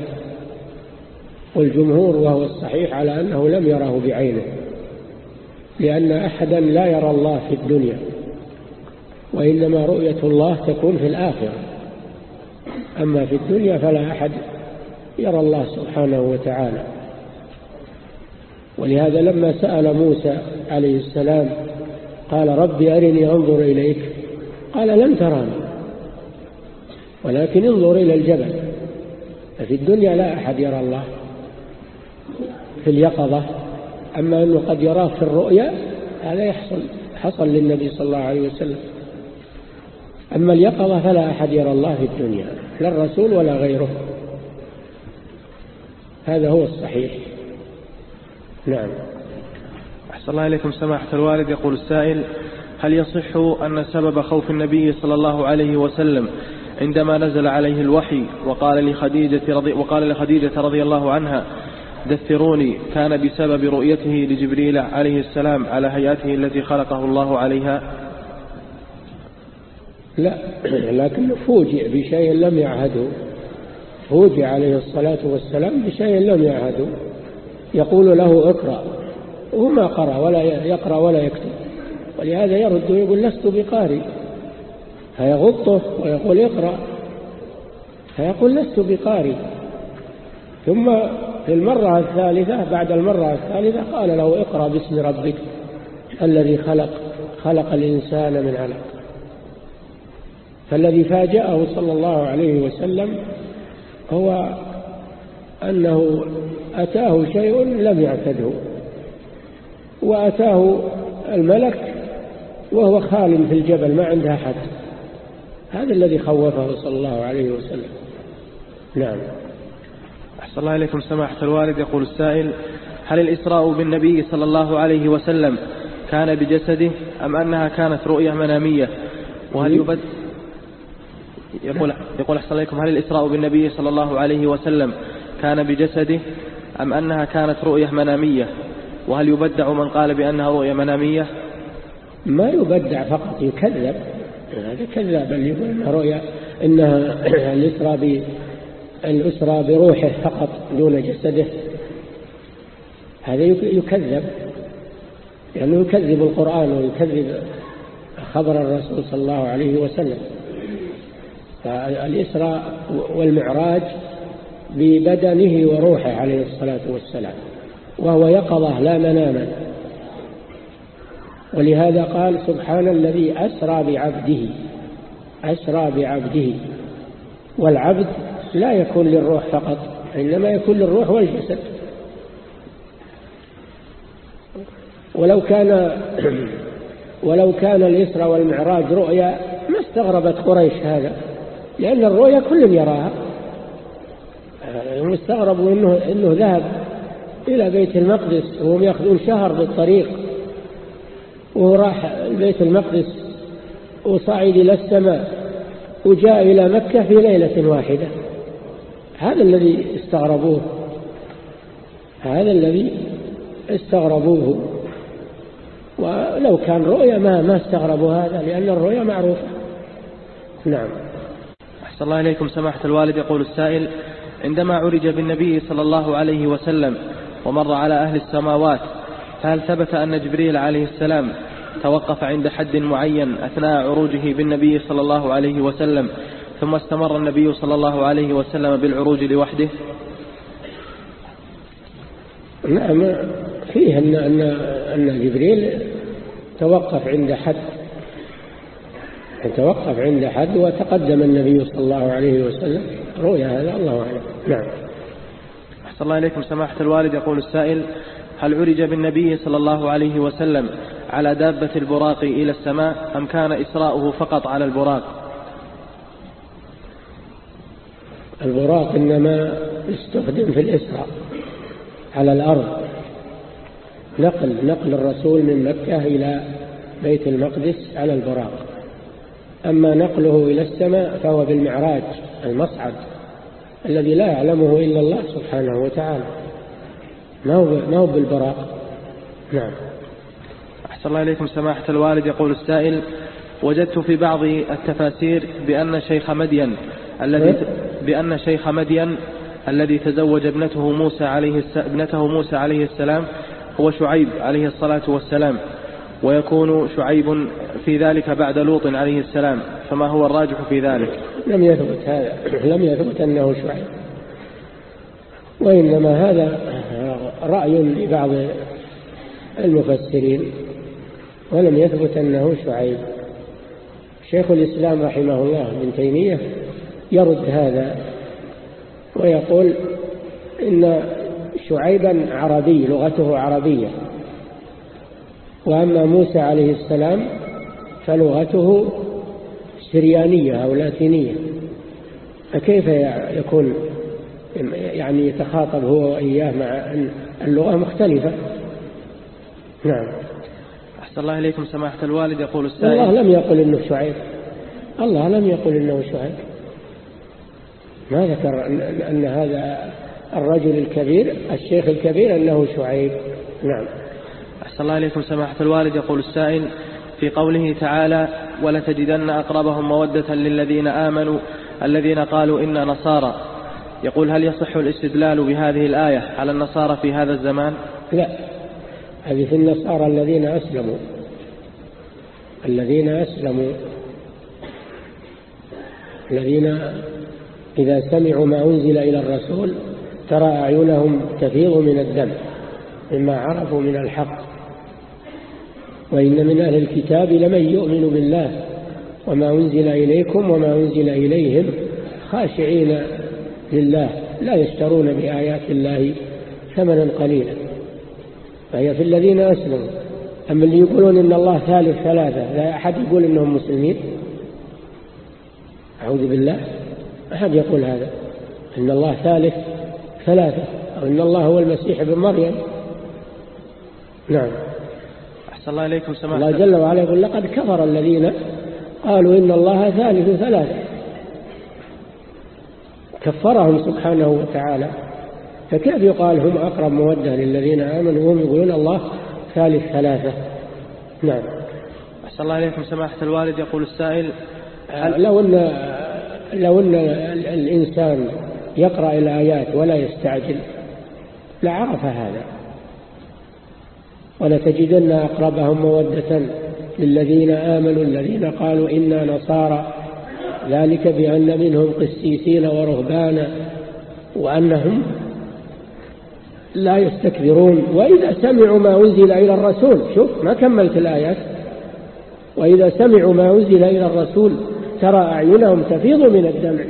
والجمهور وهو الصحيح على أنه لم يره بعينه لأن أحدا لا يرى الله في الدنيا وإنما رؤية الله تكون في الآخرة. أما في الدنيا فلا أحد يرى الله سبحانه وتعالى. ولهذا لما سأل موسى عليه السلام قال ربي أرني أنظر إليك. قال لن تراني ولكن انظر إلى الجبل ففي الدنيا لا أحد يرى الله في اليقظة أما أنه قد يراه في الرؤيا هذا يحصل حصل للنبي صلى الله عليه وسلم. أما اليقظة فلا أحد يرى الله في الدنيا لا الرسول ولا غيره. هذا هو الصحيح. نعم.
أحسن الله إليكم سماحة الوالد. يقول السائل هل يصح أن سبب خوف النبي صلى الله عليه وسلم عندما نزل عليه الوحي وقال لخديجة رضي, وقال لخديجة رضي الله عنها دثروني كان بسبب رؤيته لجبريل عليه السلام على هيئته التي خلقه الله عليها؟
لا. (clears throat) لكن فوجئ بشيء لم يعهده. فوجئ عليه الصلاة والسلام بشيء لم يعهده. يقول له اقرأ. وما قرأ ولا يقرأ ولا يكتب. ولهذا يرد ويقول لست بقارئ. فيغطه ويقول اقرأ. فيقول لست بقارئ. ثم في المرة الثالثة بعد المرة الثالثة قال له اقرأ باسم ربك الذي خلق خلق الإنسان من علق. فالذي فاجأه صلى الله عليه وسلم هو أنه أتاه شيء لم يعتده وأتاه الملك وهو خال في الجبل ما عنده أحد. هذا الذي خوفه صلى الله عليه وسلم. نعم.
أحسن الله إليكم سماحة الوالد. يقول السائل هل الإسراء بالنبي صلى الله عليه وسلم كان بجسده أم أنها كانت رؤية منامية؟ وهل يبد يقول, يقول أحسن عليكم هل الإسراء بالنبي صلى الله عليه وسلم كان بجسده أم أنها كانت رؤية منامية؟ وهل يبدع من قال بأنها رؤية منامية؟
ما يبدع فقط يكذب. هذا كذاب اللي يقول إنها رؤيا إنها (clears throat) الاسرى الاسرى بروحه فقط دون جسده. هذا يكذب. لأنه يعني يكذب القرآن ويكذب خبر الرسول صلى الله عليه وسلم. فالإسراء والمعراج ببدنه وروحه عليه الصلاة والسلام وهو يقظة لا مناما ولهذا قال سبحان الذي أسرى بعبده أسرى بعبده. والعبد لا يكون للروح فقط إنما يكون للروح والجسد. ولو كان (clears throat) ولو كان الإسرى والمعراج رؤيا ما استغربت قريش هذا. لأن الرؤيا كل يراها. هم استغربوا إنه, إنه ذهب إلى بيت المقدس وهم يأخذون شهر بالطريق وراح بيت المقدس وصعد إلى السماء وجاء إلى مكة في ليلة واحدة. هذا الذي استغربوه. هذا الذي استغربوه. ولو كان رؤيا ما ما استغربوا هذا لأن الرؤيا معروفة. نعم.
أحسن الله إليكم سماحة الوالد. يقول السائل عندما عرج بالنبي صلى الله عليه وسلم ومر على أهل السماوات فهل ثبت أن جبريل عليه السلام توقف عند حد معين أثناء عروجه بالنبي صلى الله عليه وسلم ثم استمر النبي صلى الله عليه وسلم بالعروج لوحده؟
نعم فيه أن, أن, أن جبريل توقف عند حد توقف عند حد وتقدم النبي صلى الله عليه وسلم. رؤيا هذا الله أعلم. نعم.
أحسن الله إليكم. سماحة الوالد يقول السائل هل عرج بالنبي صلى الله عليه وسلم على دابة البراق إلى السماء أم كان إسراؤه فقط على البراق؟
البراق إنما استخدم في الإسراء على الأرض. نقل نقل الرسول من مكة إلى بيت المقدس على البراق. أما نقله إلى السماء فهو بالمعراج المصعد الذي لا يعلمه إلا الله سبحانه وتعالى. ما هو ما هو بالبراق نعم.
أحسن الله إليكم سماحة الوالد. يقول السائل وجدت في بعض التفاسير بأن شيخ مدين الذي؟ بأن شيخ مدين الذي تزوج ابنته موسى عليه ابنته موسى عليه السلام هو شعيب عليه الصلاة والسلام ويكون شعيب في ذلك بعد لوط عليه السلام فما هو الراجح في ذلك؟
لم يثبت هذا. (clears throat) لم يثبت أنه شعيب. وإنما هذا رأي لبعض المفسرين ولم يثبت أنه شعيب. شيخ الإسلام رحمه الله ابن تيمية يرد هذا ويقول إن شعيبا عربي لغته عربية. وأما موسى عليه السلام فلغته سريانية أو لاتينية. فكيف يكون يعني يتخاطب هو وإياه مع أن اللغة مختلفة؟ نعم.
أحسن الله إليكم سماحة الوالد يقول السائل.
الله لم يقل إنه شعيب. الله لم يقل إنه شعيب. ما ذكر أن هذا الرجل الكبير الشيخ الكبير أنه شعيب. نعم.
أحسن الله إليكم سماحة الوالد يقول السائل. في قوله تعالى ولتجدن أقربهم مودة للذين آمنوا الذين قالوا إنا نصارى. يقول هل يصح الاستدلال بهذه الآية على النصارى في هذا الزمان؟
لا. هذه في النصارى الذين أسلموا. الذين أسلموا. الذين إذا سمعوا ما أنزل إلى الرسول ترى أعينهم تفيض من الدم مما عرفوا من الحق. وإن من أهل الكتاب لمن يؤمن بالله وما أنزل إليكم وما أنزل إليهم خاشعين لله لا يشترون بآيات الله ثمنا قليلا. فهي في الذين أسلموا. أما اللي يقولون إن الله ثالث ثلاثة لا أحد يقول إنهم مسلمين؟ أعوذ بالله. أحد يقول هذا. إن الله ثالث ثلاثة أو إن الله هو المسيح ابن مريم. نعم.
أحسن الله إليكم سماحة
الله جل وعلا يقول لقد كفر الذين قالوا إن الله ثالث ثلاثة. كفرهم سبحانه وتعالى. فكيف يقال هم أقرب مودة للذين آمنوا وهم يقولون الله ثالث ثلاثة؟ نعم.
أحسن الله إليكم سماحة الوالد. يقول السائل
لو أن, لو أن الإنسان يقرأ الآيات ولا يستعجل لعرف هذا. ولتجدن أقربهم مودة للذين آمنوا الذين قالوا إنا نصارى. ذلك بأن منهم قسيسين ورهبانا وأنهم لا يستكبرون. وإذا سمعوا ما أنزل إلى الرسول شوف ما كملت الآيات. وإذا سمعوا ما أنزل إلى الرسول ترى أعينهم تفيض من الدمع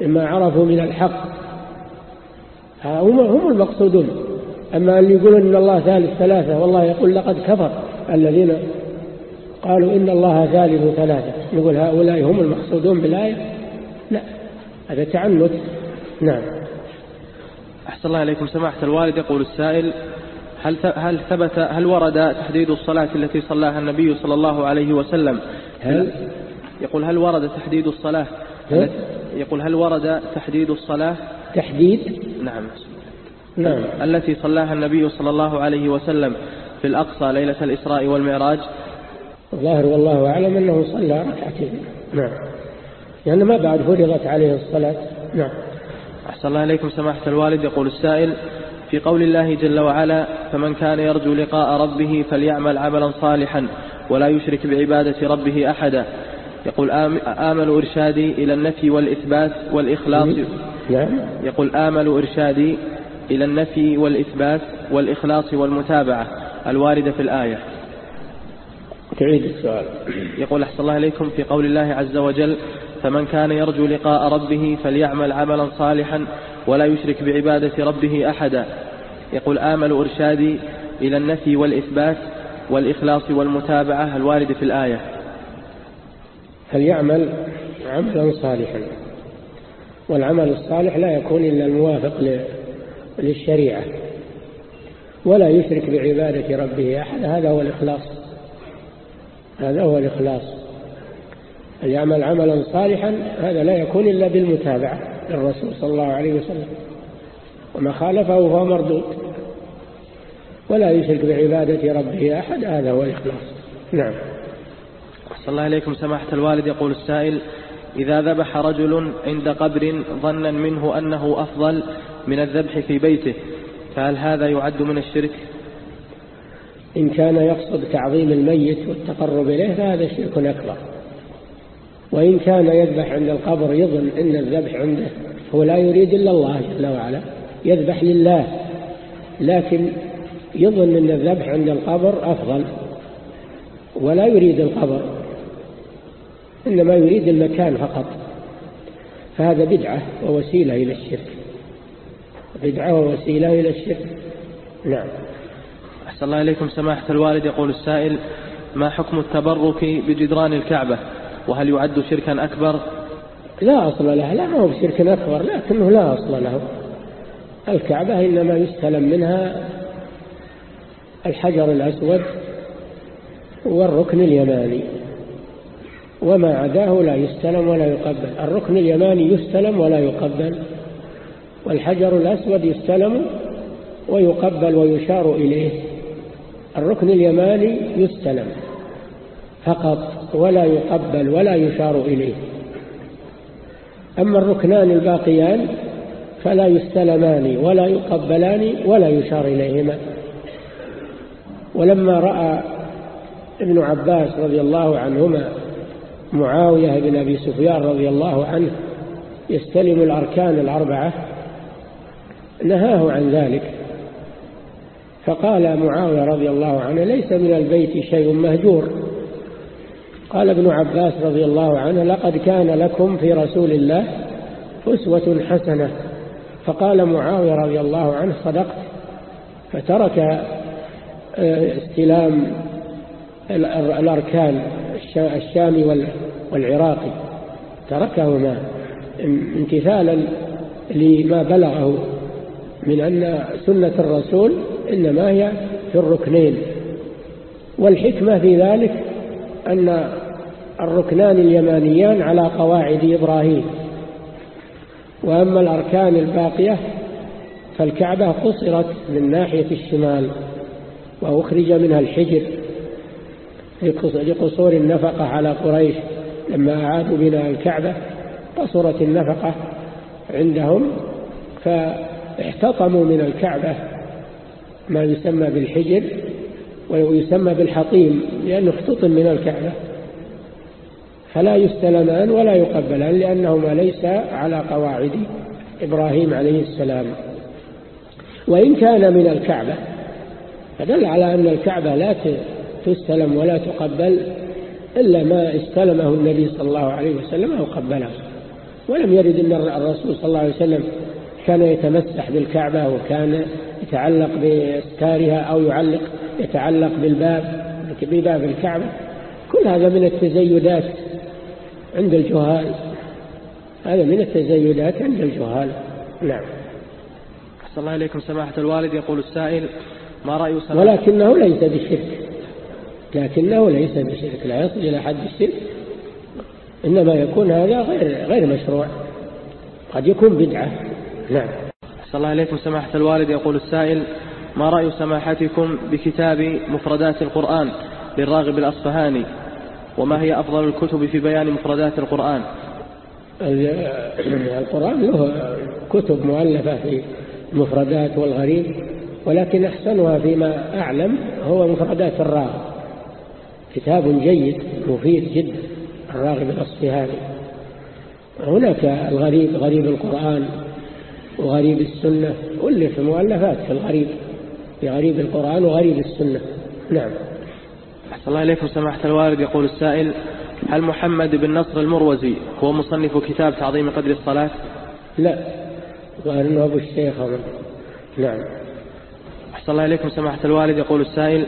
مما عرفوا من الحق. هم هم المقصودون. أما اللي يقولون إن الله ثالث ثلاثة والله يقول لقد كفر الذين قالوا إن الله ثالث ثلاثة. نقول هؤلاء هم المقصودون بالآية؟ لا. هذا تعنت. نعم.
أحسن الله إليكم. سماحة الوالد يقول السائل هل هل ثبت هل ورد تحديد الصلاة التي صلاها النبي صلى الله عليه وسلم؟
هل
يقول هل ورد تحديد الصلاة؟
هل
يقول هل ورد تحديد الصلاة؟
تحديد؟
نعم.
نعم.
التي صلاها النبي صلى الله عليه وسلم في الأقصى ليلة الإسراء والمعراج.
الظاهر والله أعلم أنه صلى ركعتين. نعم. لأن ما بعد فرضت عليه الصلاة. نعم.
أحسن الله إليكم سماحة الوالد. يقول السائل في قول الله جل وعلا فمن كان يرجو لقاء ربه فليعمل عملا صالحا ولا يشرك بعبادة ربه أحدا. يقول آمل إرشادي إلى النفي والإثبات والإخلاص.
نعم.
يقول آمل إرشادي إلى النفي والإثبات والإخلاص والمتابعة الواردة في الآية.
تعيد السؤال.
يقول أحسن الله إليكم في قول الله عز وجل فمن كان يرجو لقاء ربه فليعمل عملا صالحا ولا يشرك بعبادة ربه أحدا. يقول آمل إرشادي إلى النفي والإثبات والإخلاص والمتابعة الوارد في الآية.
فليعمل عملا صالحا؟ والعمل الصالح لا يكون إلا الموافق للشريعة ولا يشرك بعبادة ربه أحد. هذا هو الإخلاص. هذا هو الإخلاص. يعمل عملا صالحا هذا لا يكون إلا بالمتابعة للرسول صلى الله عليه وسلم. وما خالفه فهو مردود. ولا يشرك بعبادة ربه أحد هذا هو الإخلاص. نعم.
أحسن الله إليكم. سماحة الوالد يقول السائل إذا ذبح رجل عند قبر ظنا منه أنه أفضل من الذبح في بيته فهل هذا يعد من الشرك؟
إن كان يقصد تعظيم الميت والتقرب إليه فهذا شرك أكبر. وإن كان يذبح عند القبر يظن أن الذبح عنده هو لا يريد إلا الله جل وعلا يذبح لله. لكن يظن أن الذبح عند القبر أفضل ولا يريد القبر إنما يريد المكان فقط. فهذا بدعة ووسيلة إلى الشرك. بدعة ووسيلة إلى الشرك. نعم.
أحسن الله إليكم سماحة الوالد. يقول السائل ما حكم التبرك بجدران الكعبة؟ وهل يعد شركا أكبر؟
لا أصل له. لا ما هو بشرك أكبر لكنه لا أصل له. الكعبة إنما يستلم منها الحجر الأسود والركن اليماني. وما عداه لا يستلم ولا يقبل. الركن اليماني يستلم ولا يقبل. والحجر الأسود يستلم ويقبل ويشار إليه. الركن اليماني يستلم فقط ولا يقبل ولا يشار إليه. أما الركنان الباقيان فلا يستلمان ولا يقبلان ولا يشار إليهما. ولما رأى ابن عباس رضي الله عنهما معاوية بن أبي سفيان رضي الله عنه يستلم الأركان الأربعة نهاه عن ذلك. فقال معاوية رضي الله عنه ليس من البيت شيء مهجور. قال ابن عباس رضي الله عنه لقد كان لكم في رسول الله أسوة حسنة. فقال معاوية رضي الله عنه صدقت. فترك آه، استلام الأركان الشامي والعراقي. تركهما امتثالا لما بلغه من أن سنة الرسول إنما هي في الركنين. والحكمة في ذلك أن الركنان اليمانيان على قواعد إبراهيم. وأما الأركان الباقية فالكعبة قصرت من ناحية الشمال وأخرج منها الحجر لقصور النفقة على قريش. لما أعادوا بناء الكعبة قصرت النفقة عندهم فاحتطموا من الكعبة ما يسمى بالحجر ويسمى بالحطيم لأنه اختطم من الكعبة. فلا يستلمان ولا يقبلان لأنهما ليس على قواعد إبراهيم عليه السلام. وإن كان من الكعبة فدل على أن الكعبة لا تستلم ولا تقبل إلا ما استلمه النبي صلى الله عليه وسلم أو قبله. ولم يرد أن الرسول صلى الله عليه وسلم كان يتمسح بالكعبة وكان يتعلق بستارها أو يعلق يتعلق بالباب بباب الكعبة. كل هذا من التزيدات عند الجهال. هذا من التزيدات عند الجهال. نعم.
أحسن الله إليكم سماحة الوالد. يقول السائل ما رأي
سماحة ولكنه ليس بشرك. لكنه ليس بشرك. لا يصل إلى حد الشرك إنما يكون هذا غير غير مشروع. قد يكون بدعة. نعم.
أحسن الله إليكم سماحة الوالد يقول السائل ما رأي سماحتكم بكتاب مفردات القرآن للراغب الأصفهاني؟ وما هي أفضل الكتب في بيان مفردات القرآن؟
القرآن له كتب مؤلفة في المفردات والغريب ولكن أحسنها فيما أعلم هو مفردات الراغب. كتاب جيد مفيد جدا الراغب الأصفهاني. هناك الغريب غريب القرآن وغريب السنة ألف مؤلفات في الغريب في غريب القرآن وغريب السنة. نعم.
أحسن الله إليكم سماحة الوالد. يقول السائل هل محمد بن نصر المروزي هو مصنف كتاب تعظيم قدر الصلاة؟
لا. ظاهر أنه أبو الشيخ نعم.
أحسن الله إليكم سماحة الوالد. يقول السائل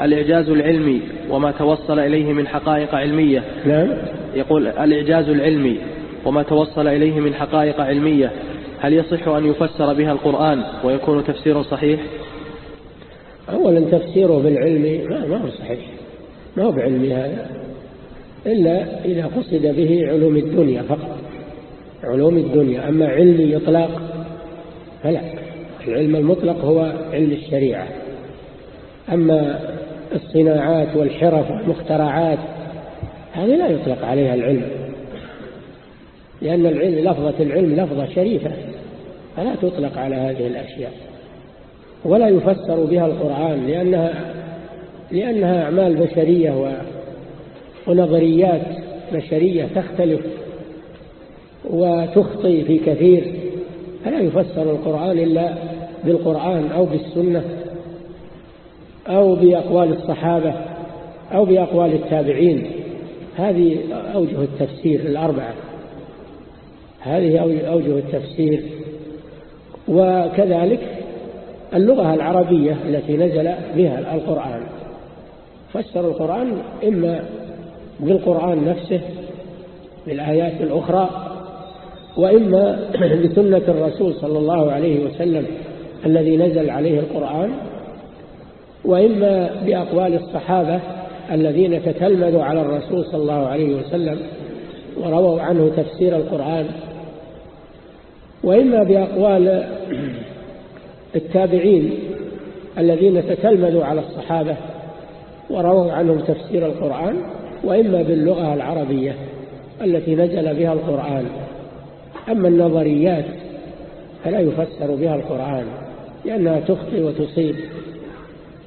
الإعجاز العلمي وما توصل إليه من حقائق علمية.
نعم.
يقول الإعجاز العلمي وما توصل إليه من حقائق علمية. هل يصح أن يفسر بها القرآن ويكون تفسير صحيح؟
أولا تفسيره بالعلم ما هو صحيح. ما هو بعلمي هذا؟ إلا إذا قصد به علوم الدنيا فقط. علوم الدنيا. أما علمي إطلاق فلا. العلم المطلق هو علم الشريعة. أما الصناعات والحرف والمخترعات هذه لا يطلق عليها العلم. لأن العلم لفظة العلم لفظة شريفة. فلا تطلق على هذه الأشياء. ولا يفسر بها القرآن لأنها, لأنها أعمال بشرية ونظريات بشرية تختلف وتخطي في كثير. فلا يفسر القرآن إلا بالقرآن أو بالسنة أو بأقوال الصحابة أو بأقوال التابعين. هذه أوجه التفسير الأربعة. هذه أوجه التفسير وكذلك اللغة العربية التي نزل بها القرآن. فسر القرآن إما بالقرآن نفسه بالآيات الأخرى وإما (clears throat) بسنة الرسول صلى الله عليه وسلم الذي نزل عليه القرآن وإما بأقوال الصحابة الذين تتلمذوا على الرسول صلى الله عليه وسلم ورووا عنه تفسير القرآن. وإما بأقوال التابعين الذين تتلمذوا على الصحابة ورووا عنهم تفسير القرآن وإما باللغة العربية التي نزل بها القرآن. أما النظريات فلا يفسر بها القرآن لأنها تخطي وتصيب.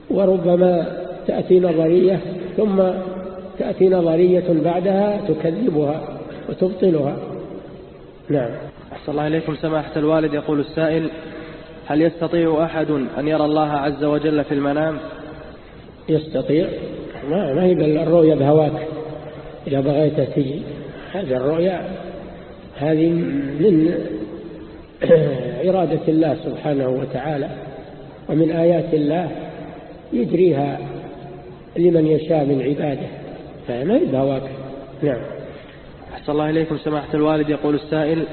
وربما تأتي نظرية ثم تأتي نظرية بعدها تكذبها وتبطلها. نعم.
أحسن الله إليكم سماحة الوالد. يقول السائل هل يستطيع أحد أن يرى الله عز وجل في المنام؟
يستطيع. ما, ما هي الرؤية بهواك. إذا بغيت تجي. هذه الرؤيا هذه من (clears throat) إرادة الله سبحانه وتعالى ومن آيات الله يجريها لمن يشاء من عباده. فما يبهواك نعم.
أحسن الله إليكم سماحة الوالد. يقول السائل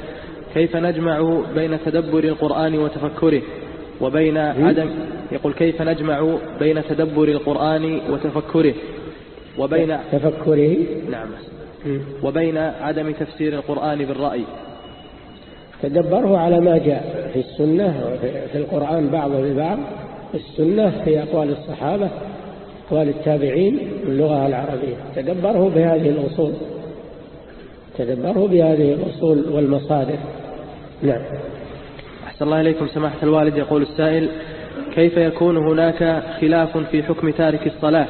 كيف نجمع بين تدبر القرآن وتفكره وبين عدم يقول كيف نجمع بين تدبر القرآن وتفكره وبين
تفكره؟
نعم. وبين عدم تفسير القرآن بالرأي.
تدبره على ما جاء في السنة في القرآن بعضه ببعض السنة في أقوال الصحابة أقوال التابعين باللغة العربية. تدبره بهذه الأصول. تدبره بهذه الأصول والمصادر. نعم.
أحسن الله إليكم سماحة الوالد. يقول السائل كيف يكون هناك خلاف في حكم تارك الصلاة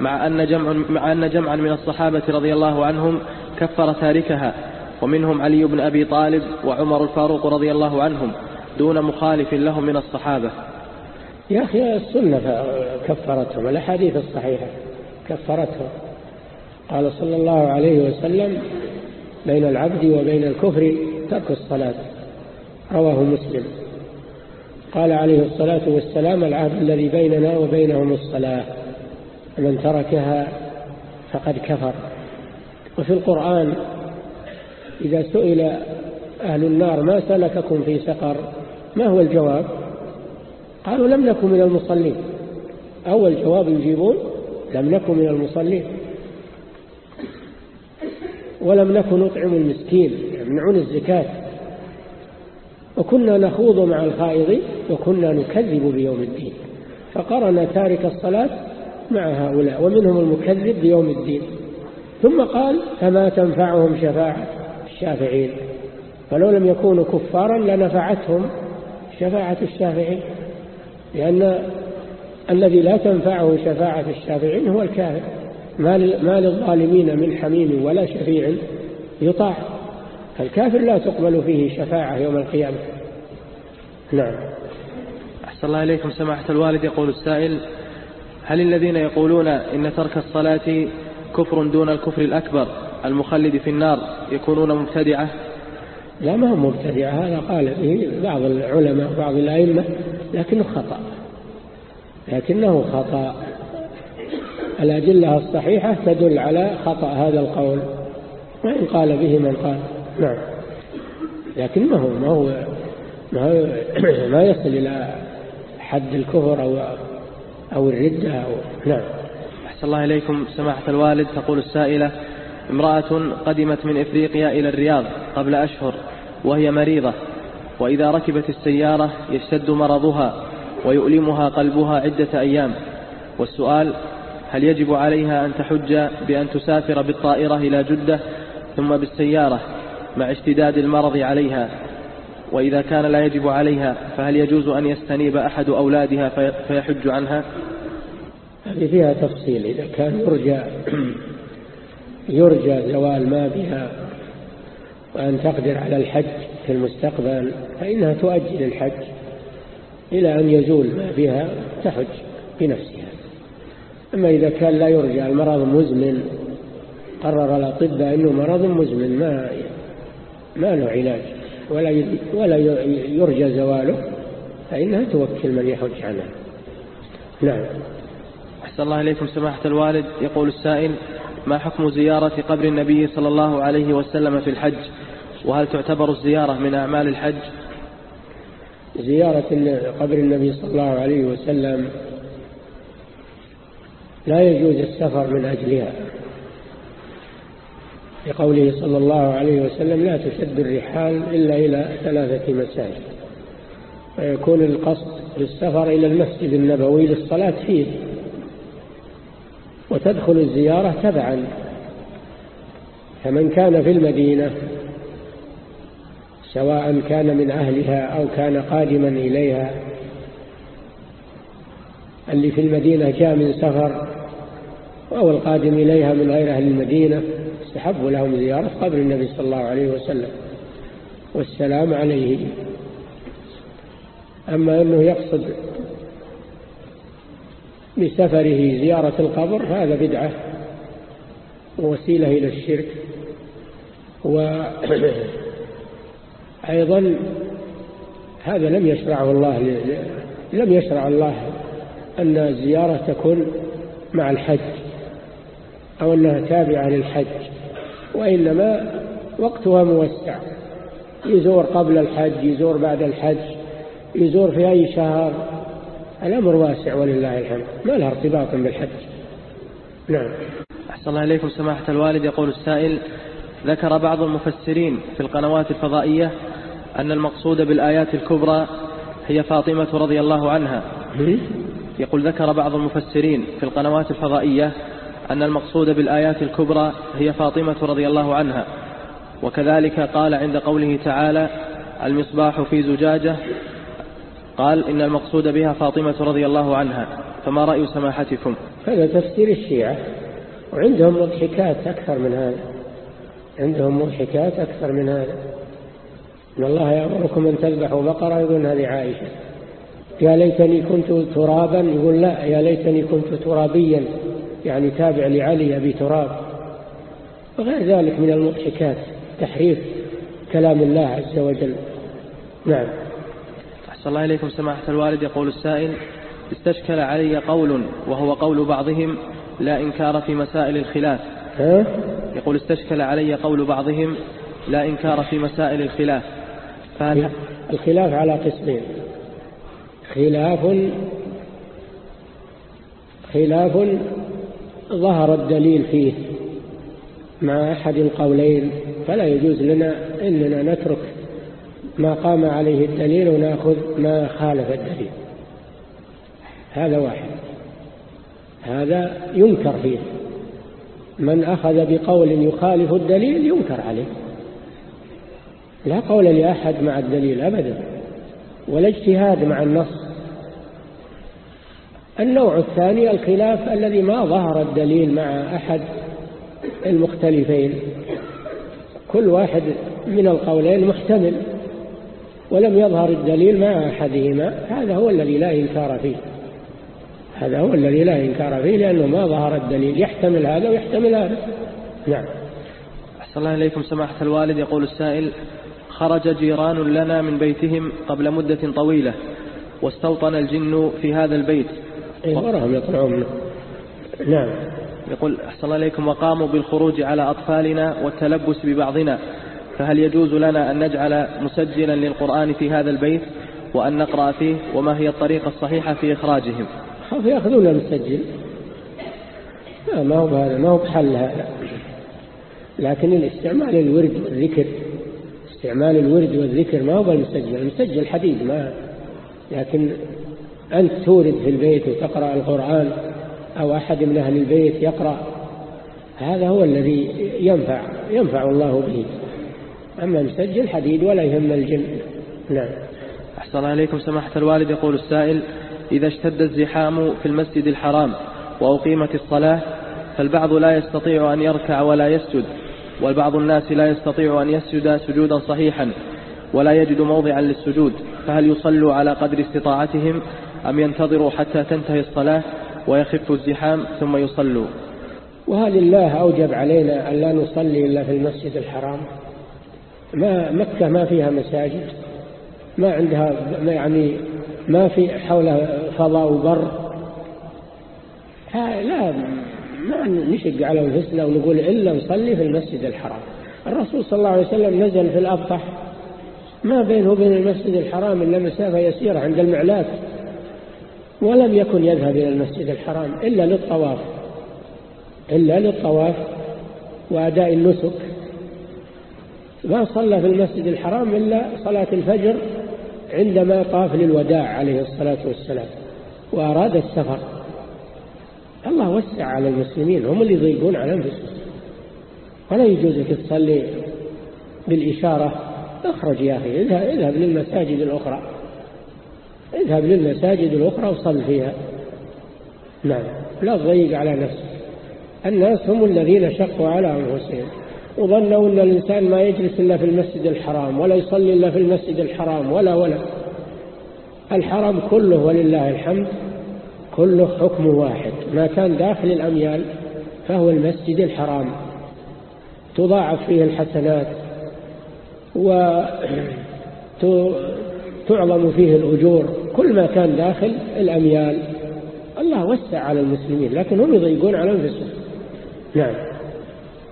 مع أن, جمع مع أن جمعا من الصحابة رضي الله عنهم كفر تاركها ومنهم علي بن أبي طالب وعمر الفاروق رضي الله عنهم دون مخالف لهم من الصحابة؟
يا أخي السنة كفرتهم الأحاديث الصحيحة كفرتهم. قال صلى الله عليه وسلم بين العبد وبين الكفر ترك الصلاة. رواه مسلم. قال عليه الصلاة والسلام العهد الذي بيننا وبينهم الصلاة. من تركها فقد كفر. وفي القرآن إذا سئل أهل النار ما سلككم في سقر؟ ما هو الجواب؟ قالوا لم نكن من المصلين. أول جواب يجيبون لم نكن من المصلين. ولم نكن نطعم المسكين يمنعون الزكاة. وكنا نخوض مع الخائضين وكنا نكذب بيوم الدين. فقرن تارك الصلاة مع هؤلاء ومنهم المكذب بيوم الدين. ثم قال فما تنفعهم شفاعة الشافعين؟ فلو لم يكونوا كفارا لنفعتهم شفاعة الشافعين لأن الذي لا تنفعه شفاعة الشافعين هو الكافر. ما للظالمين من حميم ولا شفيع يطاع. فالكافر لا تقبل فيه شفاعة يوم القيامة. نعم.
أحسن الله إليكم سماحة الوالد. يقول السائل هل الذين يقولون إن ترك الصلاة كفر دون الكفر الأكبر المخلد في النار يكونون مبتدعة؟
لا ما هم مبتدعة هذا قال به بعض العلماء بعض الأئمة لكنه خطأ. لكنه خطأ. الأدلة الصحيحة تدل على خطأ هذا القول. وإن قال به من قال. نعم. لكن ما هو ما هو ما, هو (clears throat) ما يصل إلى حد الكفر أو أو الردة أو نعم.
أحسن الله إليكم. سماحة الوالد تقول السائلة امرأة قدمت من إفريقيا إلى الرياض قبل أشهر وهي مريضة وإذا ركبت السيارة يشتد مرضها ويؤلمها قلبها عدة أيام. والسؤال هل يجب عليها أن تحج بأن تسافر بالطائرة إلى جدة ثم بالسيارة مع اشتداد المرض عليها وإذا كان لا يجب عليها فهل يجوز أن يستنيب أحد أولادها فيحج عنها؟
هذه فيها تفصيل. إذا كان يرجى (clears throat) يرجى زوال ما بها وأن تقدر على الحج في المستقبل فإنها تؤجل الحج إلى أن يزول ما فيها تحج بنفسها. أما إذا كان لا يرجى المرض مزمن قرر الأطباء أنه مرض مزمن ما ما له علاج. ولا ولا يرجى زواله فإنها توكل من يحج عنها. نعم.
أحسن الله إليكم سماحة الوالد. يقول السائل ما حكم زيارة قبر النبي صلى الله عليه وسلم في الحج؟ وهل تعتبر الزيارة من أعمال الحج؟
زيارة قبر النبي صلى الله عليه وسلم لا يجوز السفر من أجلها. لقوله صلى الله عليه وسلم لا تشد الرحال إلا إلى ثلاثة مساجد. ويكون القصد بالسفر إلى المسجد النبوي للصلاة فيه وتدخل الزيارة تبعا. فمن كان في المدينة سواء كان من أهلها أو كان قادما إليها اللي في المدينة جاء من سفر أو القادم إليها من غير أهل المدينة استحب لهم زيارة قبر النبي صلى الله عليه وسلم والسلام عليه. أما أنه يقصد بسفره زيارة القبر هذا بدعة ووسيلة إلى الشرك. وأيضا (clears throat) هذا لم يشرعه الله لم يشرع الله أن الزيارة تكون مع الحج أو أنها تابعة للحج. وإنما وقتها موسع. يزور قبل الحج يزور بعد الحج يزور في أي شهر. الأمر واسع ولله الحمد. ما لها ارتباط بالحج. نعم.
أحسن الله إليكم. سماحة الوالد يقول السائل ذكر بعض المفسرين في القنوات الفضائية أن المقصود بالآيات الكبرى هي فاطمة رضي الله عنها. يقول ذكر بعض المفسرين في القنوات الفضائية أن المقصود بالآيات الكبرى هي فاطمة رضي الله عنها. وكذلك قال عند قوله تعالى المصباح في زجاجة. قال إن المقصود بها فاطمة رضي الله عنها. فما رأي سماحتكم؟
هذا تفسير الشيعة. وعندهم مضحكات أكثر من هذا. عندهم مضحكات أكثر من هذا. إن الله يأمركم أن تذبحوا بقرة يقول هذه عائشة. يا ليتني كنت ترابا يقول لا يا ليتني كنت ترابيا. يعني تابع لعلي أبي تراب وغير ذلك من المضحكات تحريف كلام الله عز وجل. نعم.
أحسن الله إليكم سماحة الوالد. يقول السائل استشكل علي قول وهو قول بعضهم لا إنكار في مسائل الخلاف.
ها؟
يقول استشكل علي قول بعضهم لا إنكار في مسائل الخلاف.
فهل الخلاف على قسمين. خلاف خلاف ظهر الدليل فيه مع أحد القولين فلا يجوز لنا إننا نترك ما قام عليه الدليل ونأخذ ما خالف الدليل. هذا واحد. هذا ينكر فيه. من أخذ بقول يخالف الدليل ينكر عليه. لا قول لأحد مع الدليل أبدا ولا اجتهاد مع النص. النوع الثاني الخلاف الذي ما ظهر الدليل مع أحد المختلفين. كل واحد من القولين محتمل ولم يظهر الدليل مع أحدهما. هذا هو الذي لا إنكار فيه. هذا هو الذي لا إنكار فيه لأنه ما ظهر الدليل. يحتمل هذا ويحتمل هذا. نعم.
أحسن الله إليكم سماحة الوالد. يقول السائل خرج جيران لنا من بيتهم قبل مدة طويلة واستوطن الجن في هذا البيت.
وراهم يطلعون. نعم.
يقول أحسن الله إليكم وقاموا بالخروج على أطفالنا والتلبس ببعضنا فهل يجوز لنا أن نجعل مسجلا للقرآن في هذا البيت وأن نقرأ فيه؟ وما هي الطريقة الصحيحة في إخراجهم؟
خاف يأخذون المسجل. لا ما هو بهذا ما هو بحل هذا. لكن الاستعمال الورد والذكر استعمال الورد والذكر ما هو بالمسجل. المسجل حديد ما لكن أنت تورد في البيت وتقرأ القرآن أو أحد من أهل البيت يقرأ. هذا هو الذي ينفع ينفع الله به. أما مسجل حديد ولا يهم الجن. نعم.
أحسن عليكم سماحة الوالد يقول السائل إذا اشتد الزحام في المسجد الحرام وأقيمت الصلاة فالبعض لا يستطيع أن يركع ولا يسجد والبعض الناس لا يستطيع أن يسجد سجودا صحيحا ولا يجد موضعا للسجود فهل يصلوا على قدر استطاعتهم أم ينتظروا حتى تنتهي الصلاة ويخف الزحام ثم يصلوا؟
وهل الله أوجب علينا أن لا نصلي إلا في المسجد الحرام؟ ما مكة ما فيها مساجد ما عندها ما يعني ما في حولها فضاء وبر؟ لا ما نشق على أنفسنا ونقول إلا نصلي في المسجد الحرام. الرسول صلى الله عليه وسلم نزل في الأبطح ما بينه وبين المسجد الحرام إلا مسافة يسيرة عند المعلات ولم يكن يذهب إلى المسجد الحرام إلا للطواف إلا للطواف وأداء النسك. ما صلى في المسجد الحرام إلا صلاة الفجر عندما طاف للوداع عليه الصلاة والسلام وأراد السفر. الله وسع على المسلمين هم اللي يضيقون على أنفسهم. ولا يجوز لك تصلي بالإشارة اخرج يا أخي اذهب, اذهب للمساجد الأخرى. اذهب للمساجد الأخرى وصل فيها. نعم. لا تضيق على نفسك الناس هم الذين شقوا على أنفسهم. وظنوا أن الإنسان ما يجلس إلا في المسجد الحرام ولا يصلي إلا في المسجد الحرام ولا ولا. الحرام كله ولله الحمد كله حكم واحد. ما كان داخل الأميال فهو المسجد الحرام. تضاعف فيه الحسنات وتعظم (clears throat) فيه الأجور. كل ما كان داخل الأميال. الله وسع على المسلمين لكن هم يضيقون على أنفسهم. نعم.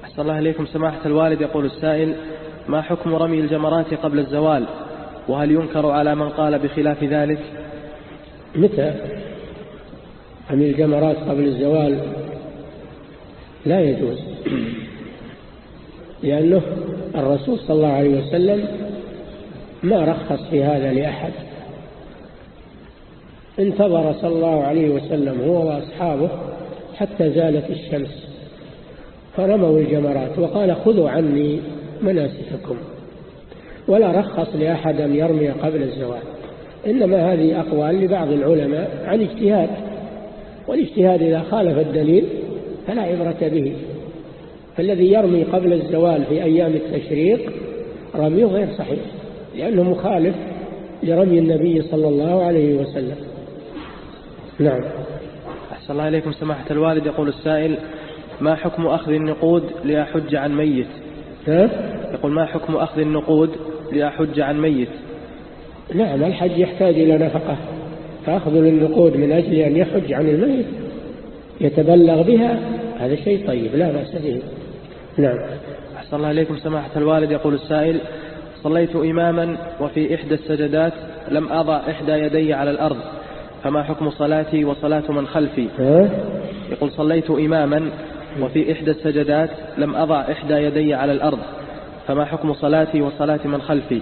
أحسن الله إليكم. سماحة الوالد يقول السائل ما حكم رمي الجمرات قبل الزوال؟ وهل ينكر على من قال بخلاف ذلك؟
متى؟ رمي الجمرات قبل الزوال لا يجوز لأنه الرسول صلى الله عليه وسلم ما رخص في هذا لأحد. انتظر صلى الله عليه وسلم هو وأصحابه حتى زالت الشمس. فرموا الجمرات وقال خذوا عني مناسككم. ولا رخص لأحد أن يرمي قبل الزوال. إنما هذه أقوال لبعض العلماء عن اجتهاد. والاجتهاد إذا خالف الدليل فلا عبرة به. فالذي يرمي قبل الزوال في أيام التشريق رميه غير صحيح لأنه مخالف لرمي النبي صلى الله عليه وسلم. نعم.
أحسن الله إليكم سماحة الوالد. يقول السائل ما حكم أخذ النقود لأحج عن ميت؟
ها؟
يقول ما حكم أخذ النقود لأحج عن ميت؟
نعم الحج يحتاج إلى نفقة. فأخذ النقود من أجل أن يحج عن الميت يتبلغ بها هذا شيء طيب لا بأس به. نعم.
أحسن الله إليكم سماحة الوالد. يقول السائل صليت إماما وفي إحدى السجدات لم أضع إحدى يدي على الأرض. فما حكم صلاتي وصلاة من خلفي؟
ها؟
يقول صليت إماما وفي إحدى السجدات لم أضع إحدى يدي على الأرض فما حكم صلاتي وصلاة من خلفي؟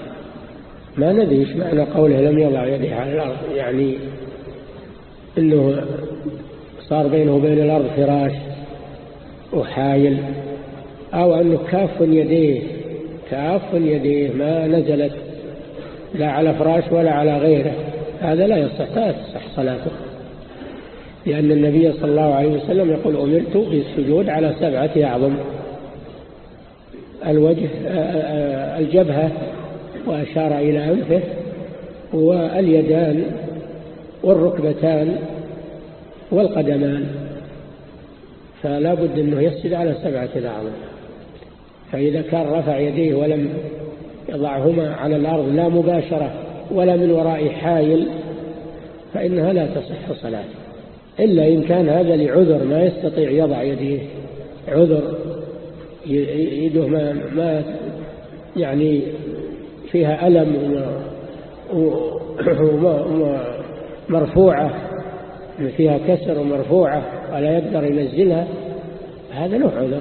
ما ندري إيش معنى قوله لم يضع يديه على الأرض يعني إنه صار بينه وبين الأرض فراش وحايل أو أنه كاف يديه كاف يديه ما نزلت لا على فراش ولا على غيره. هذا لا يصح لا تصح صلاته. لأن النبي صلى الله عليه وسلم يقول أمرت بالسجود على سبعة أعظم. الوجه الجبهة وأشار إلى أنفه واليدان والركبتان والقدمان. فلا بد أنه يسجد على سبعة أعظم. فإذا كان رفع يديه ولم يضعهما على الأرض لا مباشرة. ولا من وراء حايل فإنها لا تصح صلاته إلا إن كان هذا لعذر ما يستطيع يضع يديه عذر يده ما, ما يعني فيها ألم ومرفوعة فيها كسر ومرفوعة ولا يقدر ينزلها هذا له عذر.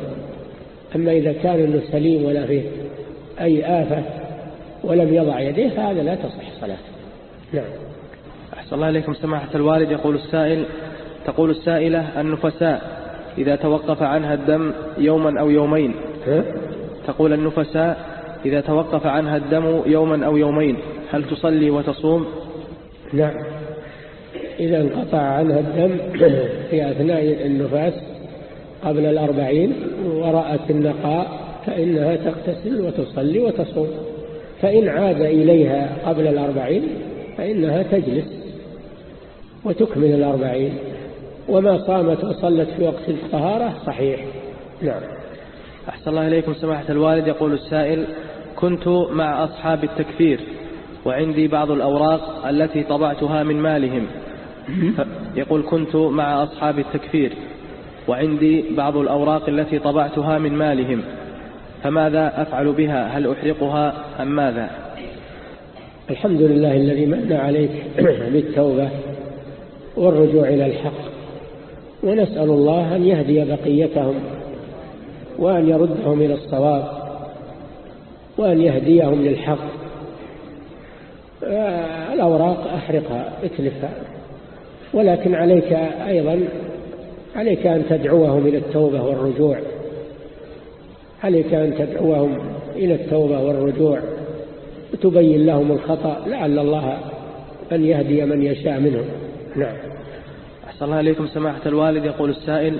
أما إذا كان إنه سليم ولا فيه أي آفة ولم يضع يديه فهذا لا تصح صلاته نعم.
أحسن الله إليكم. سماحة الوالد يقول السائل تقول السائلة النفساء إذا توقف عنها الدم يوما أو يومين.
ها؟
تقول النفساء إذا توقف عنها الدم يوما أو يومين هل تصلي وتصوم؟
نعم. إذا انقطع عنها الدم (clears throat) في أثناء النفاس قبل الأربعين ورأت النقاء فإنها تغتسل وتصلي وتصوم. فإن عاد إليها قبل الأربعين فإنها تجلس وتكمل الأربعين. وما صامت وصلت في وقت الطهارة صحيح. نعم.
أحسن الله إليكم سماحة الوالد. يقول السائل كنت مع أصحاب التكفير وعندي بعض الأوراق التي طبعتها من مالهم. يقول كنت مع أصحاب التكفير وعندي بعض الأوراق التي طبعتها من مالهم. فماذا أفعل بها؟ هل أحرقها أم ماذا؟
الحمد لله الذي من عليك (clears throat) بالتوبة والرجوع إلى الحق ونسأل الله أن يهدي بقيتهم وأن يردهم إلى الصواب وأن يهديهم للحق. الأوراق أحرقها اتلفها ولكن عليك أيضا عليك أن تدعوهم إلى التوبة والرجوع. عليك أن تدعوهم إلى التوبة والرجوع وتبين لهم الخطأ لعل الله أن يهدي من يشاء منهم. نعم.
أحسن الله عليكم سماحة الوالد يقول السائل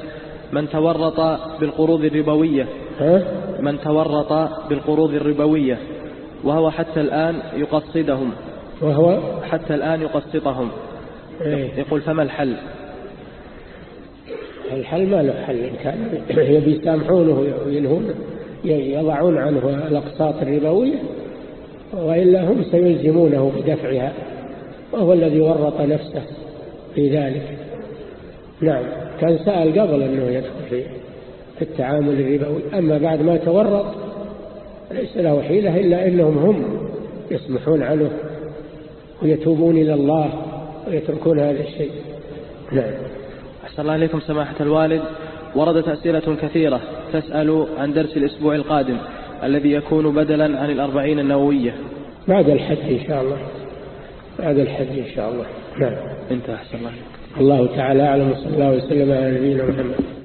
من تورط بالقروض الربوية.
ها؟
من تورط بالقروض الربوية وهو حتى الآن يقصدهم.
وهو؟
حتى الآن يقسطهم.
إيه؟
يقول فما الحل؟
الحل ما له حل. إن كان (clears throat) يبي يسامحونه وينهون يضعون عنه الأقساط الربوية وإلا هم سيلزمونه بدفعها وهو الذي ورط نفسه في ذلك. نعم. كان سأل قبل أنه يدخل في التعامل الربوي. أما بعد ما تورط ليس له حيلة إلا أنهم هم يسمحون عنه ويتوبون إلى الله ويتركون هذا الشيء. نعم.
أحسن الله إليكم سماحة الوالد. وردت أسئلة كثيرة. تسأل عن درس الأسبوع القادم الذي يكون بدلا عن الأربعين النووية.
بعد الحج إن شاء الله. بعد الحج إن شاء الله. نعم.
انتهى أحسن الله
الله تعالى أعلم وصلى الله وسلم على نبينا محمد.